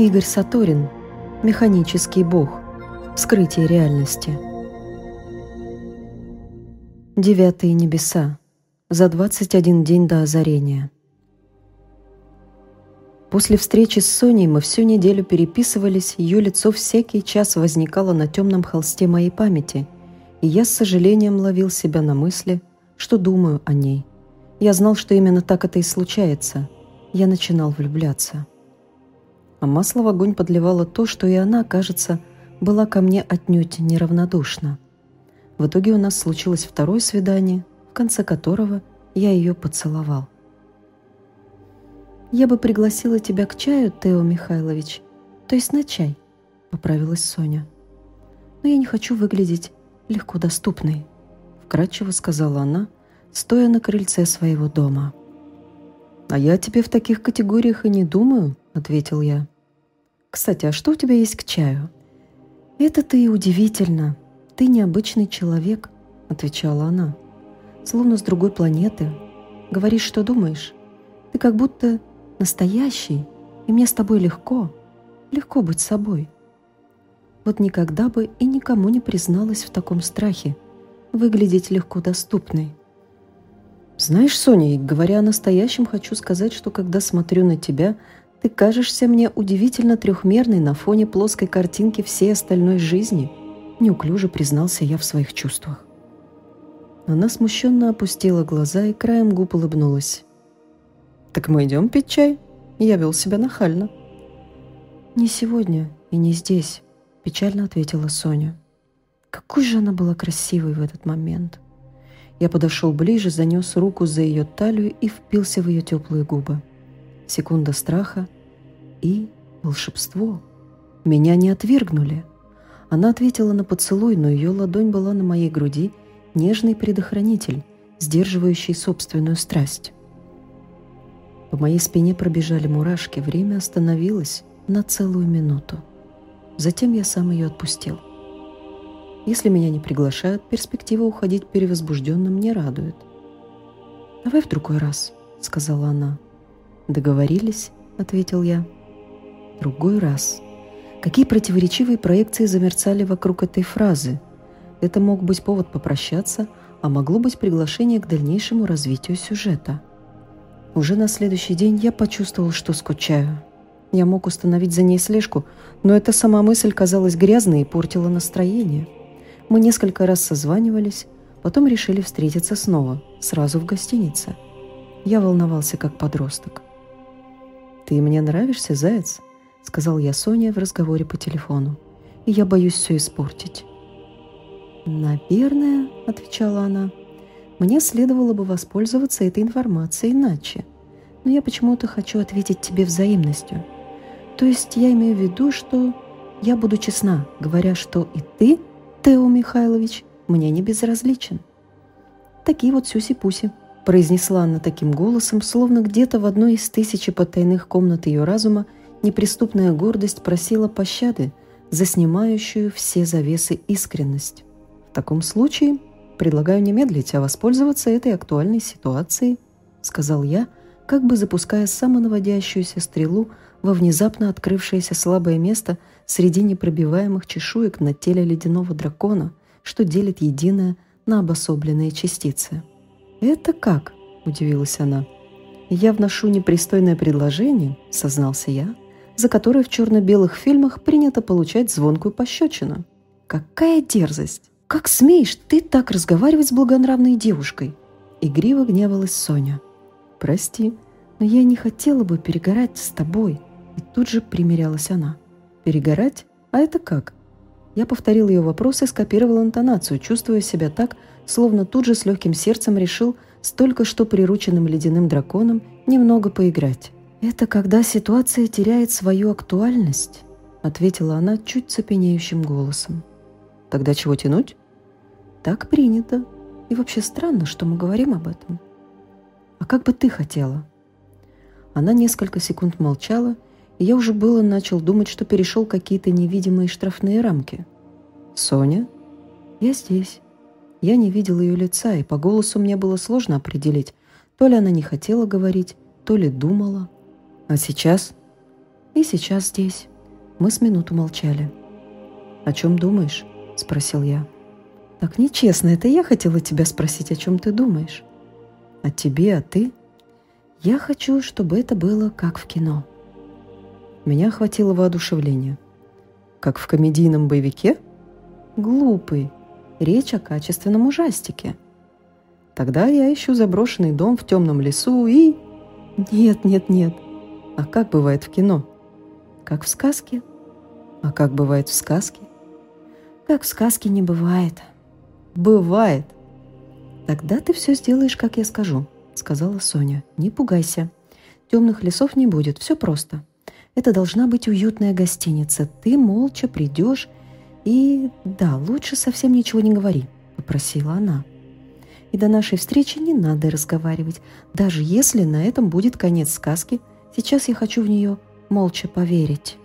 Игорь Саторин. Механический бог. Вскрытие реальности. Девятые небеса. За 21 день до озарения. После встречи с Соней мы всю неделю переписывались, ее лицо всякий час возникало на темном холсте моей памяти, и я с сожалением ловил себя на мысли, что думаю о ней. Я знал, что именно так это и случается. Я начинал влюбляться. А масло в огонь подливало то, что и она, кажется, была ко мне отнюдь неравнодушна. В итоге у нас случилось второе свидание, в конце которого я ее поцеловал. «Я бы пригласила тебя к чаю, Тео Михайлович, то есть на чай», — поправилась Соня. «Но я не хочу выглядеть легко доступной», — вкратчиво сказала она, стоя на крыльце своего дома. «А я тебе в таких категориях и не думаю», — ответил я. «Кстати, а что у тебя есть к чаю?» «Это ты и удивительно. Ты необычный человек», — отвечала она. «Словно с другой планеты. Говоришь, что думаешь. Ты как будто настоящий, и мне с тобой легко, легко быть собой. Вот никогда бы и никому не призналась в таком страхе, выглядеть легко доступной. Знаешь, Соня, говоря о настоящем, хочу сказать, что когда смотрю на тебя, ты кажешься мне удивительно трехмерной на фоне плоской картинки всей остальной жизни. Неуклюже признался я в своих чувствах. Она смущенно опустила глаза и краем губ улыбнулась. «Так мы идем пить чай?» Я вел себя нахально. «Не сегодня и не здесь», — печально ответила Соня. Какой же она была красивой в этот момент. Я подошел ближе, занес руку за ее талию и впился в ее теплые губы. Секунда страха и волшебство. Меня не отвергнули. Она ответила на поцелуй, но ее ладонь была на моей груди, нежный предохранитель, сдерживающий собственную страсть. По моей спине пробежали мурашки, время остановилось на целую минуту. Затем я сам ее отпустил. Если меня не приглашают, перспектива уходить перевозбужденным не радует. «Давай в другой раз», — сказала она. «Договорились», — ответил я. «Другой раз». Какие противоречивые проекции замерцали вокруг этой фразы. Это мог быть повод попрощаться, а могло быть приглашение к дальнейшему развитию сюжета. Уже на следующий день я почувствовал, что скучаю. Я мог установить за ней слежку, но эта сама мысль казалась грязной и портила настроение. Мы несколько раз созванивались, потом решили встретиться снова, сразу в гостинице. Я волновался как подросток. «Ты мне нравишься, заяц?» — сказал я Соне в разговоре по телефону. «И я боюсь все испортить». «Наверное», — отвечала она, мне следовало бы воспользоваться этой информацией иначе. Но я почему-то хочу ответить тебе взаимностью. То есть я имею в виду, что я буду честна, говоря, что и ты, Тео Михайлович, мне не безразличен. Такие вот сюси-пуси, произнесла она таким голосом, словно где-то в одной из тысячи потайных комнат ее разума неприступная гордость просила пощады за снимающую все завесы искренность. В таком случае Предлагаю не а воспользоваться этой актуальной ситуацией», — сказал я, как бы запуская самонаводящуюся стрелу во внезапно открывшееся слабое место среди непробиваемых чешуек на теле ледяного дракона, что делит единое на обособленные частицы. «Это как?» – удивилась она. «Я вношу непристойное предложение», – сознался я, за которое в черно-белых фильмах принято получать звонкую пощечину. «Какая дерзость!» «Как смеешь ты так разговаривать с благонравной девушкой?» Игриво гневалась Соня. «Прости, но я не хотела бы перегорать с тобой». И тут же примирялась она. «Перегорать? А это как?» Я повторил ее вопрос и скопировал интонацию, чувствуя себя так, словно тут же с легким сердцем решил с только что прирученным ледяным драконом немного поиграть. «Это когда ситуация теряет свою актуальность», — ответила она чуть цепенеющим голосом. «Тогда чего тянуть?» Так принято. И вообще странно, что мы говорим об этом. А как бы ты хотела? Она несколько секунд молчала, и я уже было начал думать, что перешел какие-то невидимые штрафные рамки. «Соня?» «Я здесь». Я не видел ее лица, и по голосу мне было сложно определить, то ли она не хотела говорить, то ли думала. «А сейчас?» «И сейчас здесь». Мы с минуту молчали. «О чем думаешь?» – спросил я. «Так нечестно, это я хотела тебя спросить, о чем ты думаешь». «О тебе, а ты?» «Я хочу, чтобы это было как в кино». Меня охватило воодушевление. «Как в комедийном боевике?» «Глупый. Речь о качественном ужастике». «Тогда я ищу заброшенный дом в темном лесу и...» «Нет, нет, нет. А как бывает в кино?» «Как в сказке». «А как бывает в сказке?» «Как в сказке не бывает». «Бывает», «Тогда ты все сделаешь, как я скажу», — сказала Соня. «Не пугайся. Темных лесов не будет, все просто. Это должна быть уютная гостиница. Ты молча придешь и... Да, лучше совсем ничего не говори», — попросила она. «И до нашей встречи не надо разговаривать, даже если на этом будет конец сказки. Сейчас я хочу в нее молча поверить».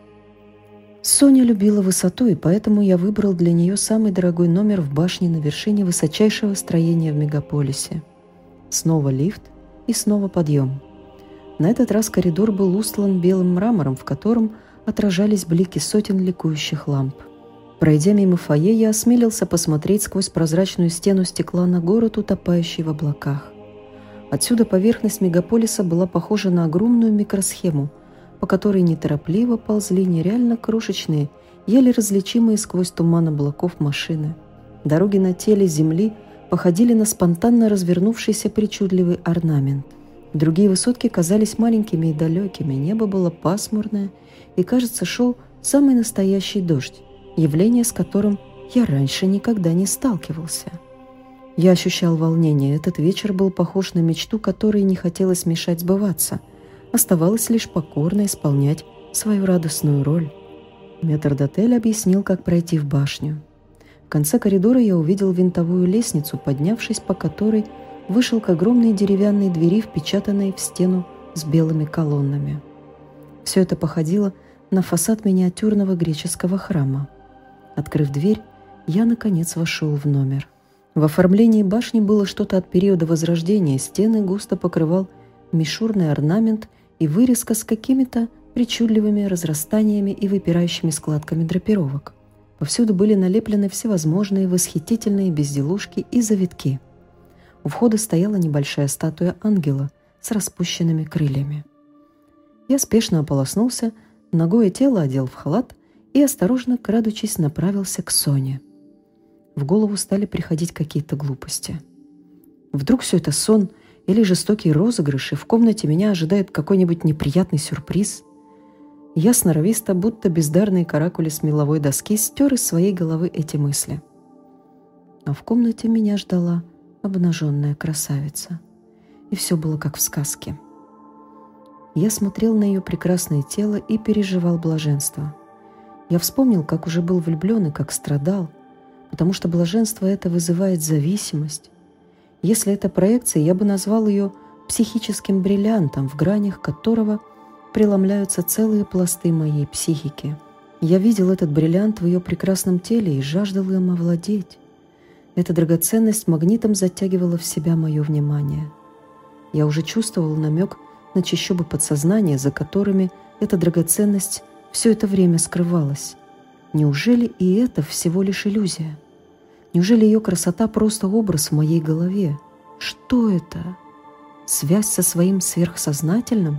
Соня любила высоту, и поэтому я выбрал для нее самый дорогой номер в башне на вершине высочайшего строения в мегаполисе. Снова лифт и снова подъем. На этот раз коридор был устлан белым мрамором, в котором отражались блики сотен ликующих ламп. Пройдя мимо фойе, я осмелился посмотреть сквозь прозрачную стену стекла на город, утопающий в облаках. Отсюда поверхность мегаполиса была похожа на огромную микросхему – по которой неторопливо ползли нереально крошечные, еле различимые сквозь туман облаков машины. Дороги на теле земли походили на спонтанно развернувшийся причудливый орнамент. Другие высотки казались маленькими и далекими, небо было пасмурное, и, кажется, шел самый настоящий дождь, явление с которым я раньше никогда не сталкивался. Я ощущал волнение, этот вечер был похож на мечту, которой не хотелось мешать сбываться – Оставалось лишь покорно исполнять свою радостную роль. Метрдотель объяснил, как пройти в башню. В конце коридора я увидел винтовую лестницу, поднявшись по которой вышел к огромной деревянной двери, впечатанной в стену с белыми колоннами. Все это походило на фасад миниатюрного греческого храма. Открыв дверь, я, наконец, вошел в номер. В оформлении башни было что-то от периода Возрождения, стены густо покрывал мишурный орнамент и вырезка с какими-то причудливыми разрастаниями и выпирающими складками драпировок. Повсюду были налеплены всевозможные восхитительные безделушки и завитки. У входа стояла небольшая статуя ангела с распущенными крыльями. Я спешно ополоснулся, ногое тело одел в халат и, осторожно крадучись, направился к Соне. В голову стали приходить какие-то глупости. Вдруг все это сон — или жестокий розыгрыш, и в комнате меня ожидает какой-нибудь неприятный сюрприз. Я сноровисто, будто бездарные каракули с меловой доски, стер из своей головы эти мысли. А в комнате меня ждала обнаженная красавица. И все было как в сказке. Я смотрел на ее прекрасное тело и переживал блаженство. Я вспомнил, как уже был влюблен и как страдал, потому что блаженство это вызывает зависимость, если это проекция, я бы назвал ее психическим бриллиантом, в гранях которого преломляются целые пласты моей психики. Я видел этот бриллиант в ее прекрасном теле и жаждал им овладеть. Эта драгоценность магнитом затягивала в себя мое внимание. Я уже чувствовал намек на чащобы подсознания, за которыми эта драгоценность все это время скрывалась. Неужели и это всего лишь иллюзия? Неужели ее красота просто образ в моей голове? Что это? Связь со своим сверхсознательным?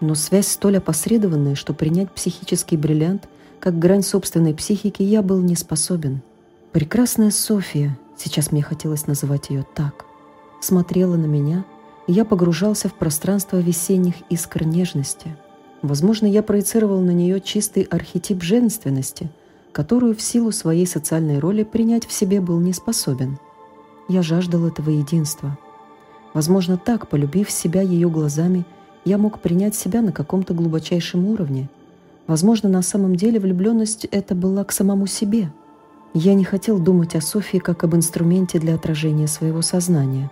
Но связь столь опосредованная, что принять психический бриллиант как грань собственной психики я был не способен. Прекрасная София, сейчас мне хотелось называть ее так, смотрела на меня, и я погружался в пространство весенних искр нежности. Возможно, я проецировал на нее чистый архетип женственности – которую в силу своей социальной роли принять в себе был не способен. Я жаждал этого единства. Возможно, так, полюбив себя ее глазами, я мог принять себя на каком-то глубочайшем уровне. Возможно, на самом деле влюбленность это была к самому себе. Я не хотел думать о Софии как об инструменте для отражения своего сознания.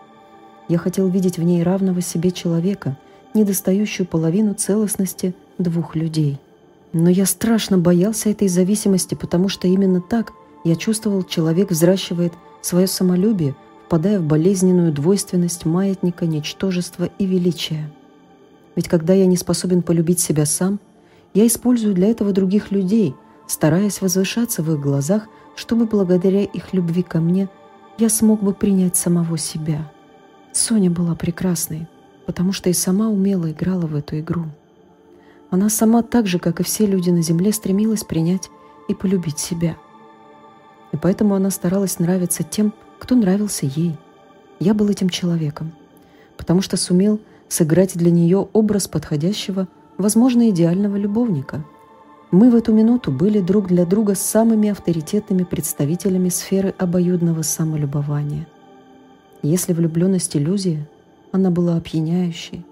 Я хотел видеть в ней равного себе человека, недостающую половину целостности двух людей – но я страшно боялся этой зависимости, потому что именно так я чувствовал, человек взращивает свое самолюбие, впадая в болезненную двойственность маятника, ничтожества и величия. Ведь когда я не способен полюбить себя сам, Я использую для этого других людей, стараясь возвышаться в их глазах, чтобы благодаря их любви ко мне я смог бы принять самого себя. Соня была прекрасной, потому что и сама умело играла в эту игру. Она сама так же, как и все люди на земле, стремилась принять и полюбить себя. И поэтому она старалась нравиться тем, кто нравился ей. Я был этим человеком, потому что сумел сыграть для нее образ подходящего, возможно, идеального любовника. Мы в эту минуту были друг для друга самыми авторитетными представителями сферы обоюдного самолюбования. Если влюбленность иллюзия, она была опьяняющей.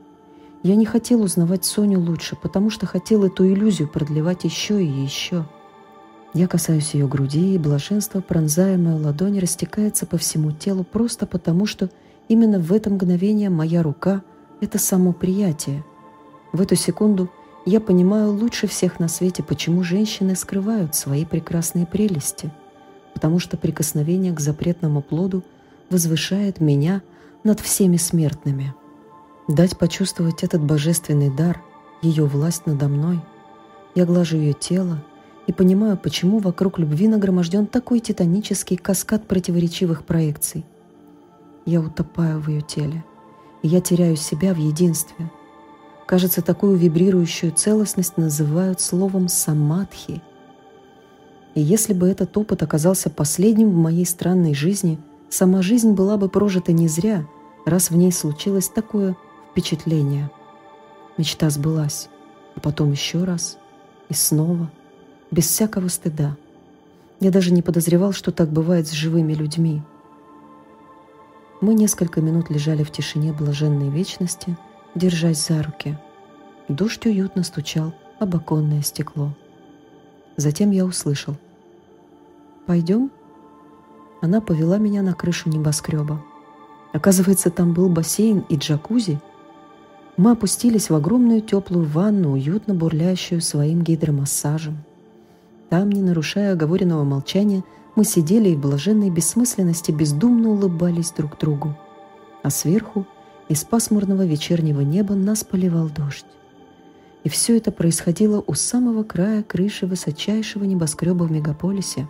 Я не хотел узнавать Соню лучше, потому что хотел эту иллюзию продлевать еще и еще. Я касаюсь ее груди, и блаженство, пронзая мою ладонь, растекается по всему телу просто потому, что именно в это мгновение моя рука — это само приятие. В эту секунду я понимаю лучше всех на свете, почему женщины скрывают свои прекрасные прелести, потому что прикосновение к запретному плоду возвышает меня над всеми смертными. Дать почувствовать этот божественный дар, ее власть надо мной. Я глажу ее тело и понимаю, почему вокруг любви нагроможден такой титанический каскад противоречивых проекций. Я утопаю в ее теле, и я теряю себя в единстве – Кажется, такую вибрирующую целостность называют словом «самадхи». И если бы этот опыт оказался последним в моей странной жизни, сама жизнь была бы прожита не зря, раз в ней случилось такое впечатление. Мечта сбылась, а потом еще раз и снова, без всякого стыда. Я даже не подозревал, что так бывает с живыми людьми. Мы несколько минут лежали в тишине блаженной вечности – держась за руки. Дождь уютно стучал об оконное стекло. Затем я услышал. «Пойдем?» Она повела меня на крышу небоскреба. Оказывается, там был бассейн и джакузи. Мы опустились в огромную теплую ванну, уютно бурлящую своим гидромассажем. Там, не нарушая оговоренного молчания, мы сидели и в блаженной бессмысленности бездумно улыбались друг другу. А сверху — из пасмурного вечернего неба нас поливал дождь. И все это происходило у самого края крыши высочайшего небоскреба в мегаполисе.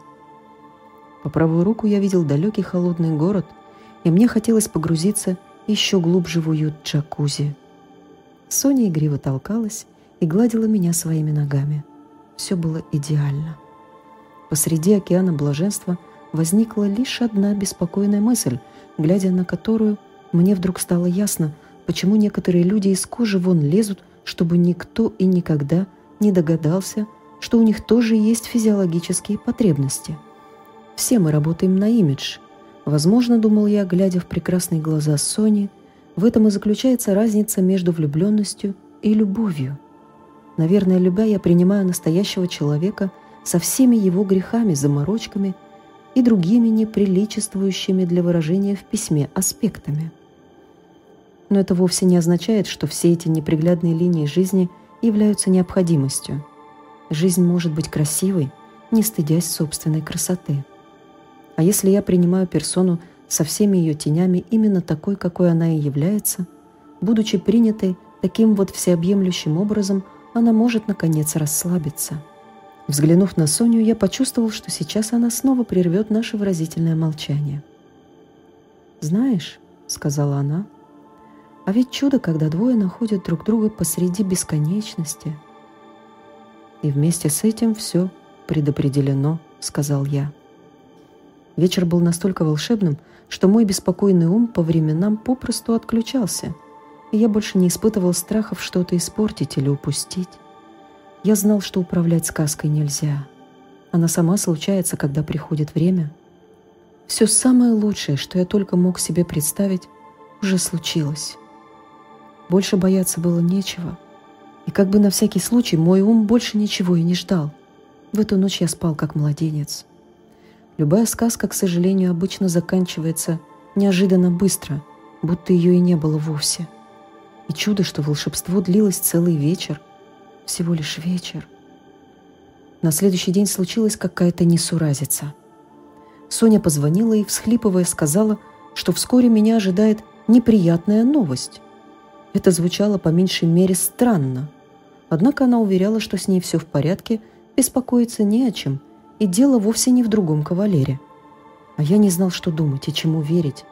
По правую руку я видел далекий холодный город, и мне хотелось погрузиться еще глубже в уют джакузи. Соня игриво толкалась и гладила меня своими ногами. Все было идеально. Посреди океана блаженства возникла лишь одна беспокойная мысль, глядя на которую – мне вдруг стало ясно, почему некоторые люди из кожи вон лезут, чтобы никто и никогда не догадался, что у них тоже есть физиологические потребности. Все мы работаем на имидж. Возможно, думал я, глядя в прекрасные глаза Сони, в этом и заключается разница между влюбленностью и любовью. Наверное, любя, я принимаю настоящего человека со всеми его грехами, заморочками и другими неприличествующими для выражения в письме аспектами – но это вовсе не означает, что все эти неприглядные линии жизни являются необходимостью. Жизнь может быть красивой, не стыдясь собственной красоты. А если я принимаю персону со всеми ее тенями именно такой, какой она и является, будучи принятой таким вот всеобъемлющим образом, она может, наконец, расслабиться. Взглянув на Соню, я почувствовал, что сейчас она снова прервет наше выразительное молчание. «Знаешь», — сказала она, — а ведь чудо, когда двое находят друг друга посреди бесконечности. И вместе с этим все предопределено, сказал я. Вечер был настолько волшебным, что мой беспокойный ум по временам попросту отключался, и я больше не испытывал страхов что-то испортить или упустить. Я знал, что управлять сказкой нельзя. Она сама случается, когда приходит время. Все самое лучшее, что я только мог себе представить, уже случилось. Больше бояться было нечего. И как бы на всякий случай мой ум больше ничего и не ждал. В эту ночь я спал как младенец. Любая сказка, к сожалению, обычно заканчивается неожиданно быстро, будто ее и не было вовсе. И чудо, что волшебство длилось целый вечер. Всего лишь вечер. На следующий день случилась какая-то несуразица. Соня позвонила и, всхлипывая, сказала, что вскоре меня ожидает неприятная новость. Это звучало по меньшей мере странно. Однако она уверяла, что с ней все в порядке, беспокоиться не о чем, и дело вовсе не в другом кавалере. А я не знал, что думать и чему верить.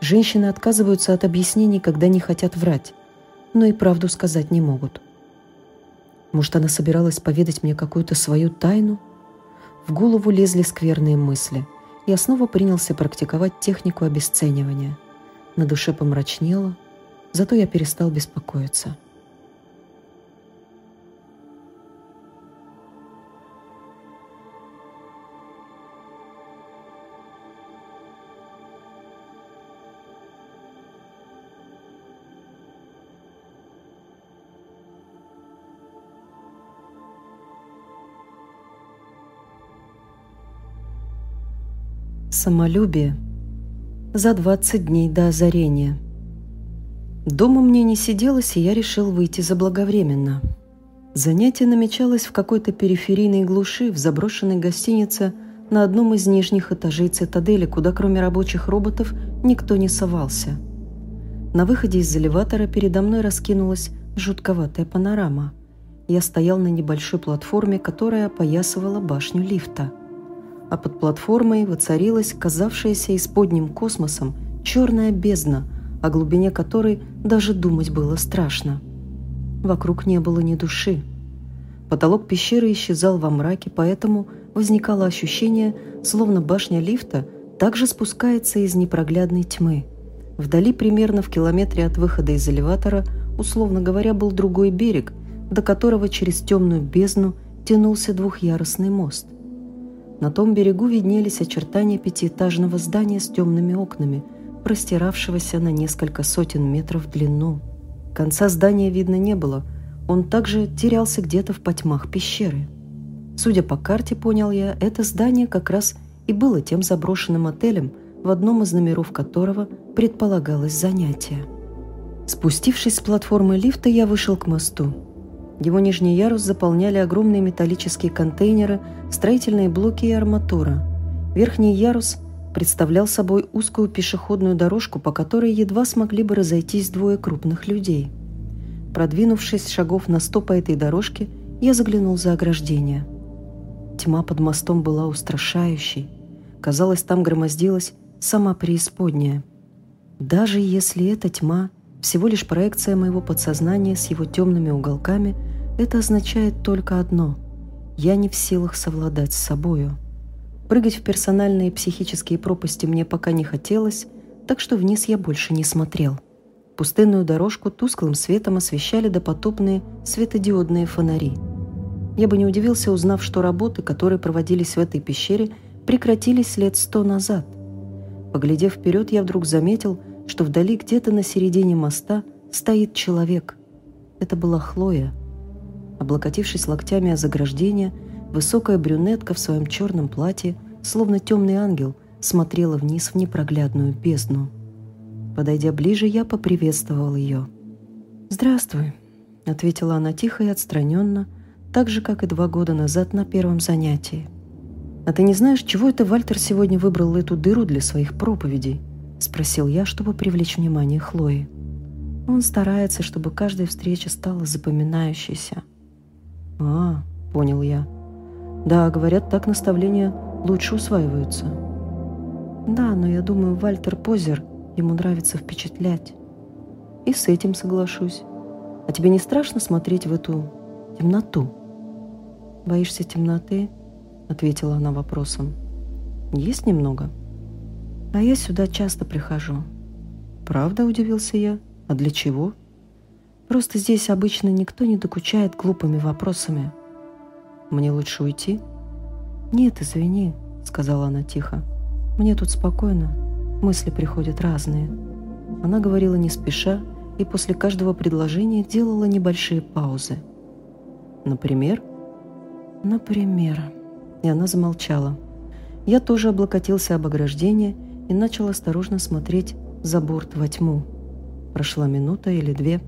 Женщины отказываются от объяснений, когда не хотят врать, но и правду сказать не могут. Может, она собиралась поведать мне какую-то свою тайну? В голову лезли скверные мысли. Я снова принялся практиковать технику обесценивания. На душе помрачнело, зато я перестал беспокоиться. Самолюбие. За 20 дней до озарения. Дома мне не сиделось, и я решил выйти заблаговременно. Занятие намечалось в какой-то периферийной глуши в заброшенной гостинице на одном из нижних этажей цитадели, куда кроме рабочих роботов никто не совался. На выходе из элеватора передо мной раскинулась жутковатая панорама. Я стоял на небольшой платформе, которая опоясывала башню лифта – а под платформой воцарилась казавшаяся исподним космосом черная бездна, о глубине которой даже думать было страшно. Вокруг не было ни души. Потолок пещеры исчезал во мраке, поэтому возникало ощущение, словно башня лифта также спускается из непроглядной тьмы. Вдали, примерно в километре от выхода из элеватора, условно говоря, был другой берег, до которого через темную бездну тянулся двухъярусный мост. На том берегу виднелись очертания пятиэтажного здания с темными окнами, простиравшегося на несколько сотен метров в длину. Конца здания видно не было, он также терялся где-то в потьмах пещеры. Судя по карте, понял я, это здание как раз и было тем заброшенным отелем, в одном из номеров которого предполагалось занятие. Спустившись с платформы лифта, я вышел к мосту. Его нижний ярус заполняли огромные металлические контейнеры, строительные блоки и арматура. Верхний ярус представлял собой узкую пешеходную дорожку, по которой едва смогли бы разойтись двое крупных людей. Продвинувшись шагов на сто по этой дорожке, я заглянул за ограждение. Тьма под мостом была устрашающей. Казалось, там громоздилась сама преисподняя. Даже если эта тьма всего лишь проекция моего подсознания с его темными уголками, это означает только одно – я не в силах совладать с собою. Прыгать в персональные психические пропасти мне пока не хотелось, так что вниз я больше не смотрел. Пустынную дорожку тусклым светом освещали допотопные светодиодные фонари. Я бы не удивился, узнав, что работы, которые проводились в этой пещере, прекратились лет сто назад. Поглядев вперед, я вдруг заметил, что вдали где-то на середине моста стоит человек. Это была Хлоя. Облокотившись локтями о заграждение, высокая брюнетка в своем черном платье, словно темный ангел, смотрела вниз в непроглядную бездну. Подойдя ближе, я поприветствовал ее. «Здравствуй», — ответила она тихо и отстраненно, так же, как и два года назад на первом занятии. «А ты не знаешь, чего это Вальтер сегодня выбрал эту дыру для своих проповедей?» — спросил я, чтобы привлечь внимание Хлои. Он старается, чтобы каждая встреча стала запоминающейся. «А, — понял я. Да, говорят, так наставления лучше усваиваются. Да, но я думаю, Вальтер Позер, ему нравится впечатлять. И с этим соглашусь. А тебе не страшно смотреть в эту темноту? Боишься темноты? — ответила она вопросом. «Есть немного?» А я сюда часто прихожу. Правда, удивился я. А для чего? Просто здесь обычно никто не докучает глупыми вопросами. Мне лучше уйти? Нет, извини, сказала она тихо. Мне тут спокойно. Мысли приходят разные. Она говорила не спеша и после каждого предложения делала небольшие паузы. Например? Например. И она замолчала. Я тоже облокотился об ограждение и начал осторожно смотреть за борт во тьму. Прошла минута или две.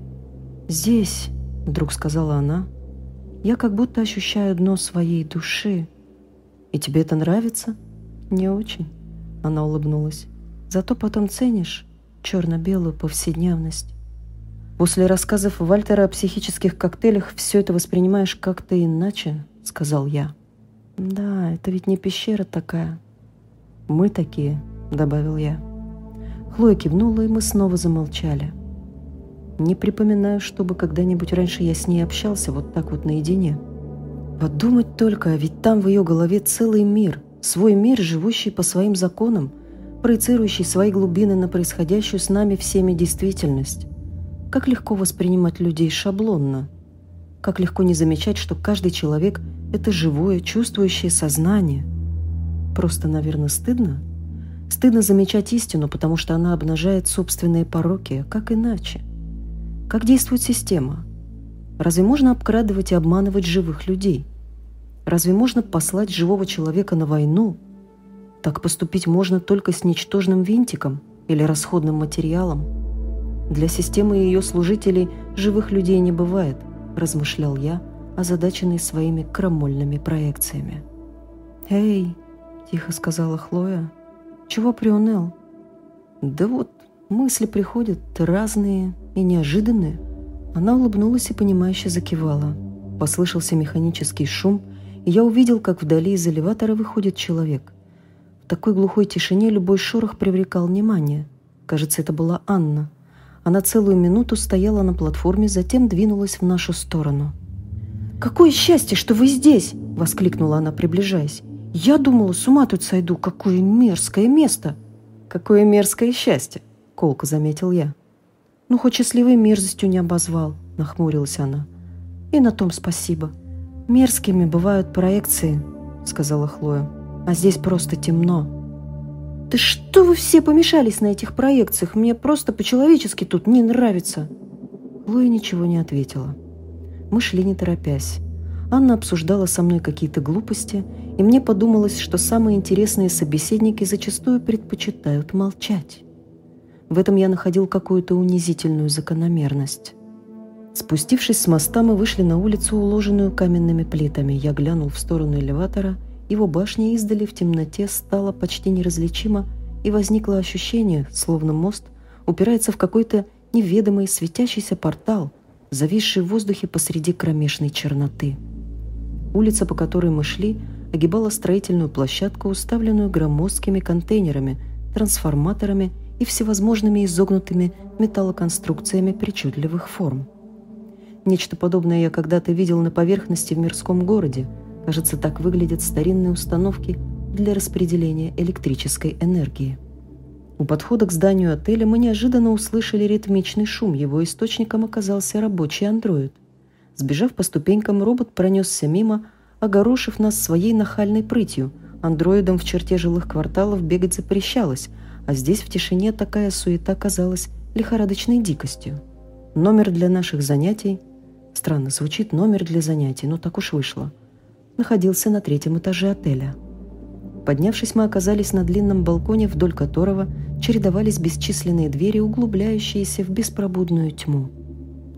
«Здесь», — вдруг сказала она, — «я как будто ощущаю дно своей души». «И тебе это нравится?» «Не очень», — она улыбнулась. «Зато потом ценишь черно-белую повседневность». «После рассказов Вальтера о психических коктейлях все это воспринимаешь как-то иначе», — сказал я. «Да, это ведь не пещера такая». «Мы такие», — добавил я. Хлоя кивнула, и мы снова замолчали. Не припоминаю, чтобы когда-нибудь раньше я с ней общался вот так вот наедине. Подумать только, ведь там в ее голове целый мир, свой мир, живущий по своим законам, проецирующий свои глубины на происходящую с нами всеми действительность. Как легко воспринимать людей шаблонно. Как легко не замечать, что каждый человек – это живое, чувствующее сознание. Просто, наверное, стыдно. Стыдно замечать истину, потому что она обнажает собственные пороки, как иначе. Как действует система? Разве можно обкрадывать и обманывать живых людей? Разве можно послать живого человека на войну? Так поступить можно только с ничтожным винтиком или расходным материалом. Для системы и ее служителей живых людей не бывает, размышлял я, озадаченный своими крамольными проекциями. «Эй!» – тихо сказала Хлоя. «Чего приуныл?» «Да вот, мысли приходят разные, и неожиданное. Она улыбнулась и понимающе закивала. Послышался механический шум, и я увидел, как вдали из элеватора выходит человек. В такой глухой тишине любой шорох привлекал внимание. Кажется, это была Анна. Она целую минуту стояла на платформе, затем двинулась в нашу сторону. «Какое счастье, что вы здесь!» — воскликнула она, приближаясь. «Я думала, с ума тут сойду. Какое мерзкое место!» «Какое мерзкое счастье!» — колко заметил я. «Ну, хоть счастливой мерзостью не обозвал», — нахмурилась она. «И на том спасибо. Мерзкими бывают проекции», — сказала Хлоя. «А здесь просто темно». «Да что вы все помешались на этих проекциях? Мне просто по-человечески тут не нравится». Хлоя ничего не ответила. Мы шли не торопясь. Анна обсуждала со мной какие-то глупости, и мне подумалось, что самые интересные собеседники зачастую предпочитают молчать. В этом я находил какую-то унизительную закономерность. Спустившись с моста, мы вышли на улицу, уложенную каменными плитами. Я глянул в сторону элеватора. Его башня издали в темноте стала почти неразличима, и возникло ощущение, словно мост упирается в какой-то неведомый светящийся портал, зависший в воздухе посреди кромешной черноты. Улица, по которой мы шли, огибала строительную площадку, уставленную громоздкими контейнерами, трансформаторами и всевозможными изогнутыми металлоконструкциями причудливых форм. Нечто подобное я когда-то видел на поверхности в мирском городе. Кажется, так выглядят старинные установки для распределения электрической энергии. У подхода к зданию отеля мы неожиданно услышали ритмичный шум. Его источником оказался рабочий андроид. Сбежав по ступенькам, робот пронесся мимо, огорошив нас своей нахальной прытью. Андроидам в черте жилых кварталов бегать запрещалось, а здесь в тишине такая суета казалась лихорадочной дикостью. Номер для наших занятий, странно звучит номер для занятий, но так уж вышло, находился на третьем этаже отеля. Поднявшись, мы оказались на длинном балконе, вдоль которого чередовались бесчисленные двери, углубляющиеся в беспробудную тьму.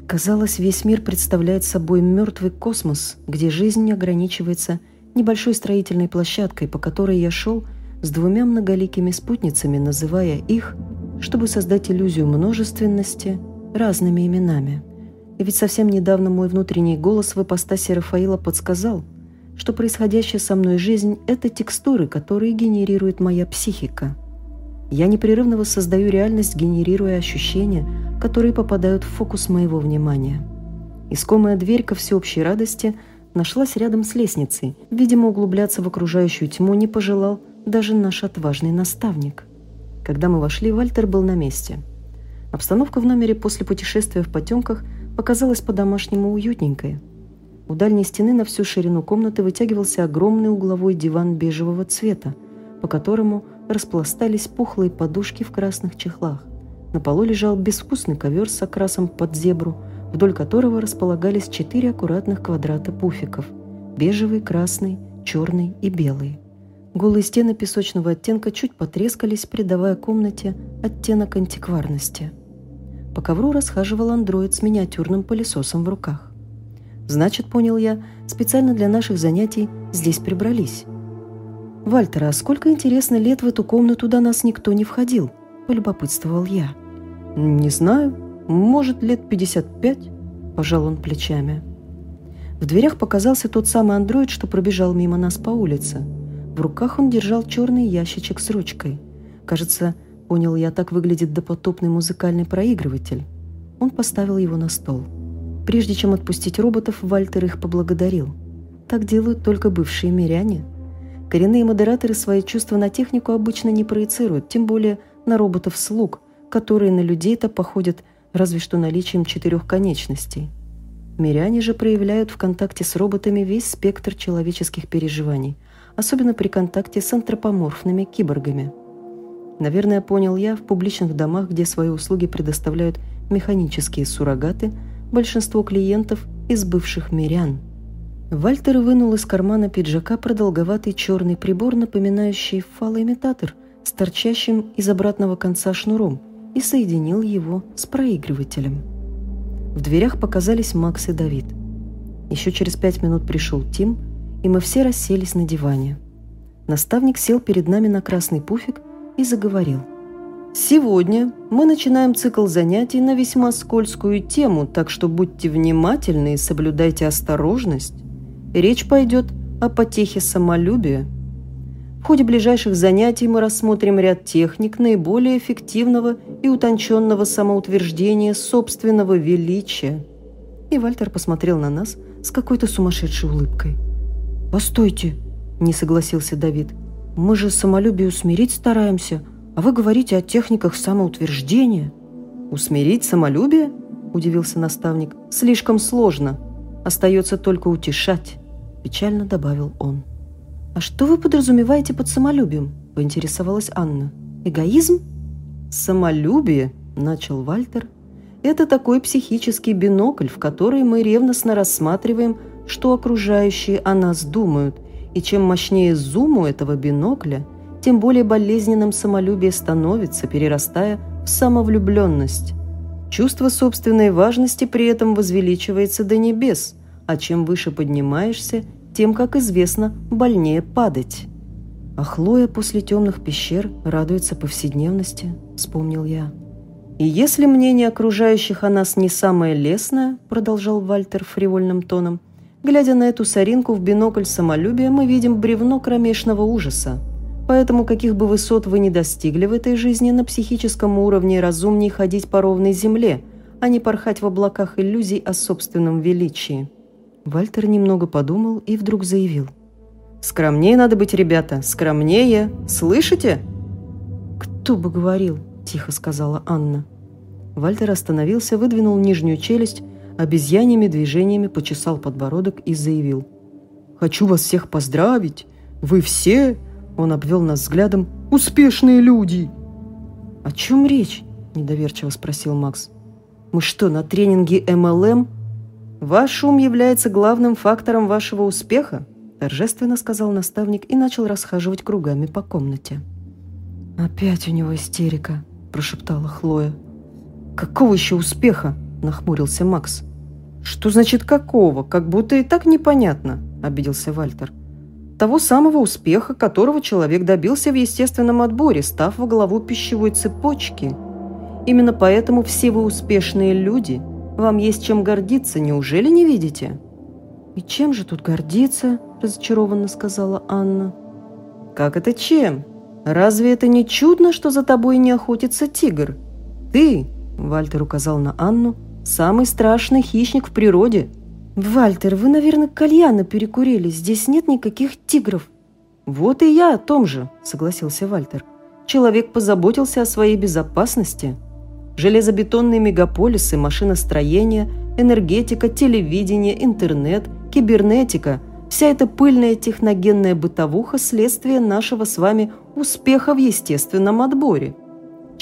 Казалось, весь мир представляет собой мертвый космос, где жизнь ограничивается небольшой строительной площадкой, по которой я шел – с двумя многоликими спутницами, называя их, чтобы создать иллюзию множественности, разными именами. И ведь совсем недавно мой внутренний голос в ипостаси Рафаила подсказал, что происходящая со мной жизнь – это текстуры, которые генерирует моя психика. Я непрерывно воссоздаю реальность, генерируя ощущения, которые попадают в фокус моего внимания. Искомая дверь ко всеобщей радости нашлась рядом с лестницей. Видимо, углубляться в окружающую тьму не пожелал – даже наш отважный наставник. Когда мы вошли, Вальтер был на месте. Обстановка в номере после путешествия в потемках показалась по-домашнему уютненькой. У дальней стены на всю ширину комнаты вытягивался огромный угловой диван бежевого цвета, по которому распластались пухлые подушки в красных чехлах. На полу лежал безвкусный ковер с окрасом под зебру, вдоль которого располагались четыре аккуратных квадрата пуфиков – бежевый, красный, черный и белый. Голые стены песочного оттенка чуть потрескались, придавая комнате оттенок антикварности. По ковру расхаживал андроид с миниатюрным пылесосом в руках. Значит, понял я, специально для наших занятий здесь прибрались. «Вальтер, а сколько, интересно, лет в эту комнату до нас никто не входил?» – полюбопытствовал я. «Не знаю», – Может, лет 55?» – пожал он плечами. В дверях показался тот самый андроид, что пробежал мимо нас по улице. В руках он держал черный ящичек с ручкой. Кажется, понял я, так выглядит допотопный музыкальный проигрыватель. Он поставил его на стол. Прежде чем отпустить роботов, Вальтер их поблагодарил. Так делают только бывшие миряне. Коренные модераторы свои чувства на технику обычно не проецируют, тем более на роботов-слуг, которые на людей-то походят разве что наличием четырех конечностей. Миряне же проявляют в контакте с роботами весь спектр человеческих переживаний, особенно при контакте с антропоморфными киборгами. Наверное, понял я, в публичных домах, где свои услуги предоставляют механические суррогаты, большинство клиентов из бывших мирян. Вальтер вынул из кармана пиджака продолговатый черный прибор, напоминающий фалоимитатор, с торчащим из обратного конца шнуром, и соединил его с проигрывателем. В дверях показались Макс и Давид. Еще через пять минут пришел Тим, и мы все расселись на диване. Наставник сел перед нами на красный пуфик и заговорил. «Сегодня мы начинаем цикл занятий на весьма скользкую тему, так что будьте внимательны и соблюдайте осторожность. Речь пойдет о потехе самолюбия. В ходе ближайших занятий мы рассмотрим ряд техник наиболее эффективного и утонченного самоутверждения собственного величия. И Вальтер посмотрел на нас с какой-то сумасшедшей улыбкой. «Постойте!» – не согласился Давид. «Мы же самолюбие усмирить стараемся, а вы говорите о техниках самоутверждения». «Усмирить самолюбие?» – удивился наставник. «Слишком сложно. Остается только утешать», – печально добавил он. «А что вы подразумеваете под самолюбием?» – поинтересовалась Анна. «Эгоизм?» «Самолюбие», – начал Вальтер, – «это такой психический бинокль, в который мы ревностно рассматриваем, что окружающие о нас думают, и чем мощнее зум у этого бинокля, тем более болезненным самолюбие становится, перерастая в самовлюбленность. Чувство собственной важности при этом возвеличивается до небес, а чем выше поднимаешься, тем, как известно, больнее падать. А Хлоя после темных пещер радуется повседневности, вспомнил я. «И если мнение окружающих о нас не самое лестное», продолжал Вальтер фривольным тоном, глядя на эту соринку в бинокль самолюбия, мы видим бревно кромешного ужаса. Поэтому, каких бы высот вы ни достигли в этой жизни, на психическом уровне разумнее ходить по ровной земле, а не порхать в облаках иллюзий о собственном величии. Вальтер немного подумал и вдруг заявил. «Скромнее надо быть, ребята, скромнее! Слышите?» «Кто бы говорил?» – тихо сказала Анна. Вальтер остановился, выдвинул нижнюю челюсть, обезьяньями движениями почесал подбородок и заявил. «Хочу вас всех поздравить! Вы все, – он обвел нас взглядом, – успешные люди!» «О чем речь?» – недоверчиво спросил Макс. «Мы что, на тренинге МЛМ?» «Ваш ум является главным фактором вашего успеха», торжественно сказал наставник и начал расхаживать кругами по комнате. «Опять у него истерика», – прошептала Хлоя. «Какого еще успеха?» – нахмурился Макс. «Что значит «какого»? Как будто и так непонятно», – обиделся Вальтер. «Того самого успеха, которого человек добился в естественном отборе, став во главу пищевой цепочки. Именно поэтому все вы успешные люди – вам есть чем гордиться, неужели не видите?» «И чем же тут гордиться?» – разочарованно сказала Анна. «Как это чем? Разве это не чудно, что за тобой не охотится тигр? Ты, – Вальтер указал на Анну, – самый страшный хищник в природе». «Вальтер, вы, наверное, кальяна перекурили. Здесь нет никаких тигров». «Вот и я о том же», – согласился Вальтер. «Человек позаботился о своей безопасности». Железобетонные мегаполисы, машиностроение, энергетика, телевидение, интернет, кибернетика – вся эта пыльная техногенная бытовуха – следствие нашего с вами успеха в естественном отборе.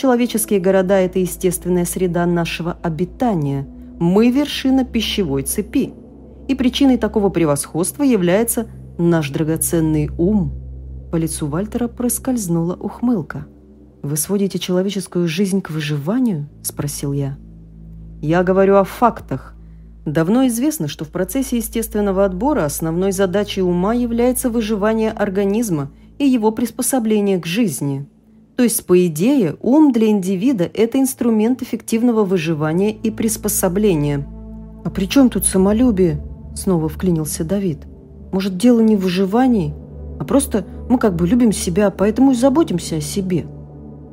Человеческие города – это естественная среда нашего обитания. Мы – вершина пищевой цепи. И причиной такого превосходства является наш драгоценный ум. По лицу Вальтера проскользнула ухмылка – «Вы сводите человеческую жизнь к выживанию?» – спросил я. «Я говорю о фактах. Давно известно, что в процессе естественного отбора основной задачей ума является выживание организма и его приспособление к жизни. То есть, по идее, ум для индивида – это инструмент эффективного выживания и приспособления. «А при чем тут самолюбие?» – снова вклинился Давид. «Может, дело не в выживании, а просто мы как бы любим себя, поэтому и заботимся о себе».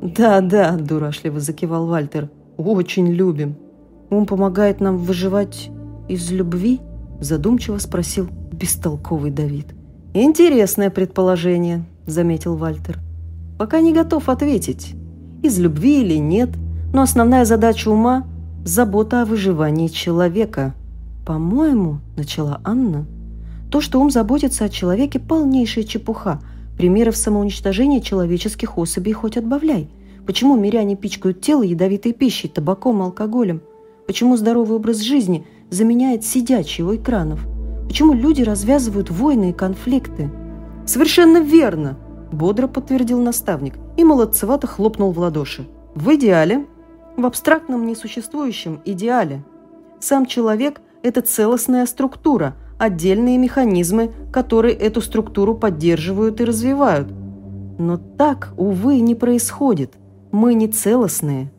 «Да, да», – дурашливо закивал Вальтер. «Очень любим. Ум помогает нам выживать из любви?» – задумчиво спросил бестолковый Давид. «Интересное предположение», – заметил Вальтер. «Пока не готов ответить, из любви или нет, но основная задача ума – забота о выживании человека». «По-моему», – начала Анна, – «то, что ум заботится о человеке – полнейшая чепуха. Примеров самоуничтожения человеческих особей хоть отбавляй. Почему миряне пичкают тело ядовитой пищей, табаком, алкоголем? Почему здоровый образ жизни заменяет сидячий у экранов? Почему люди развязывают войны и конфликты? Совершенно верно, бодро подтвердил наставник и молодцевато хлопнул в ладоши. В идеале, в абстрактном несуществующем идеале. Сам человек – это целостная структура, отдельные механизмы, которые эту структуру поддерживают и развивают. Но так, увы, не происходит. Мы не целостные.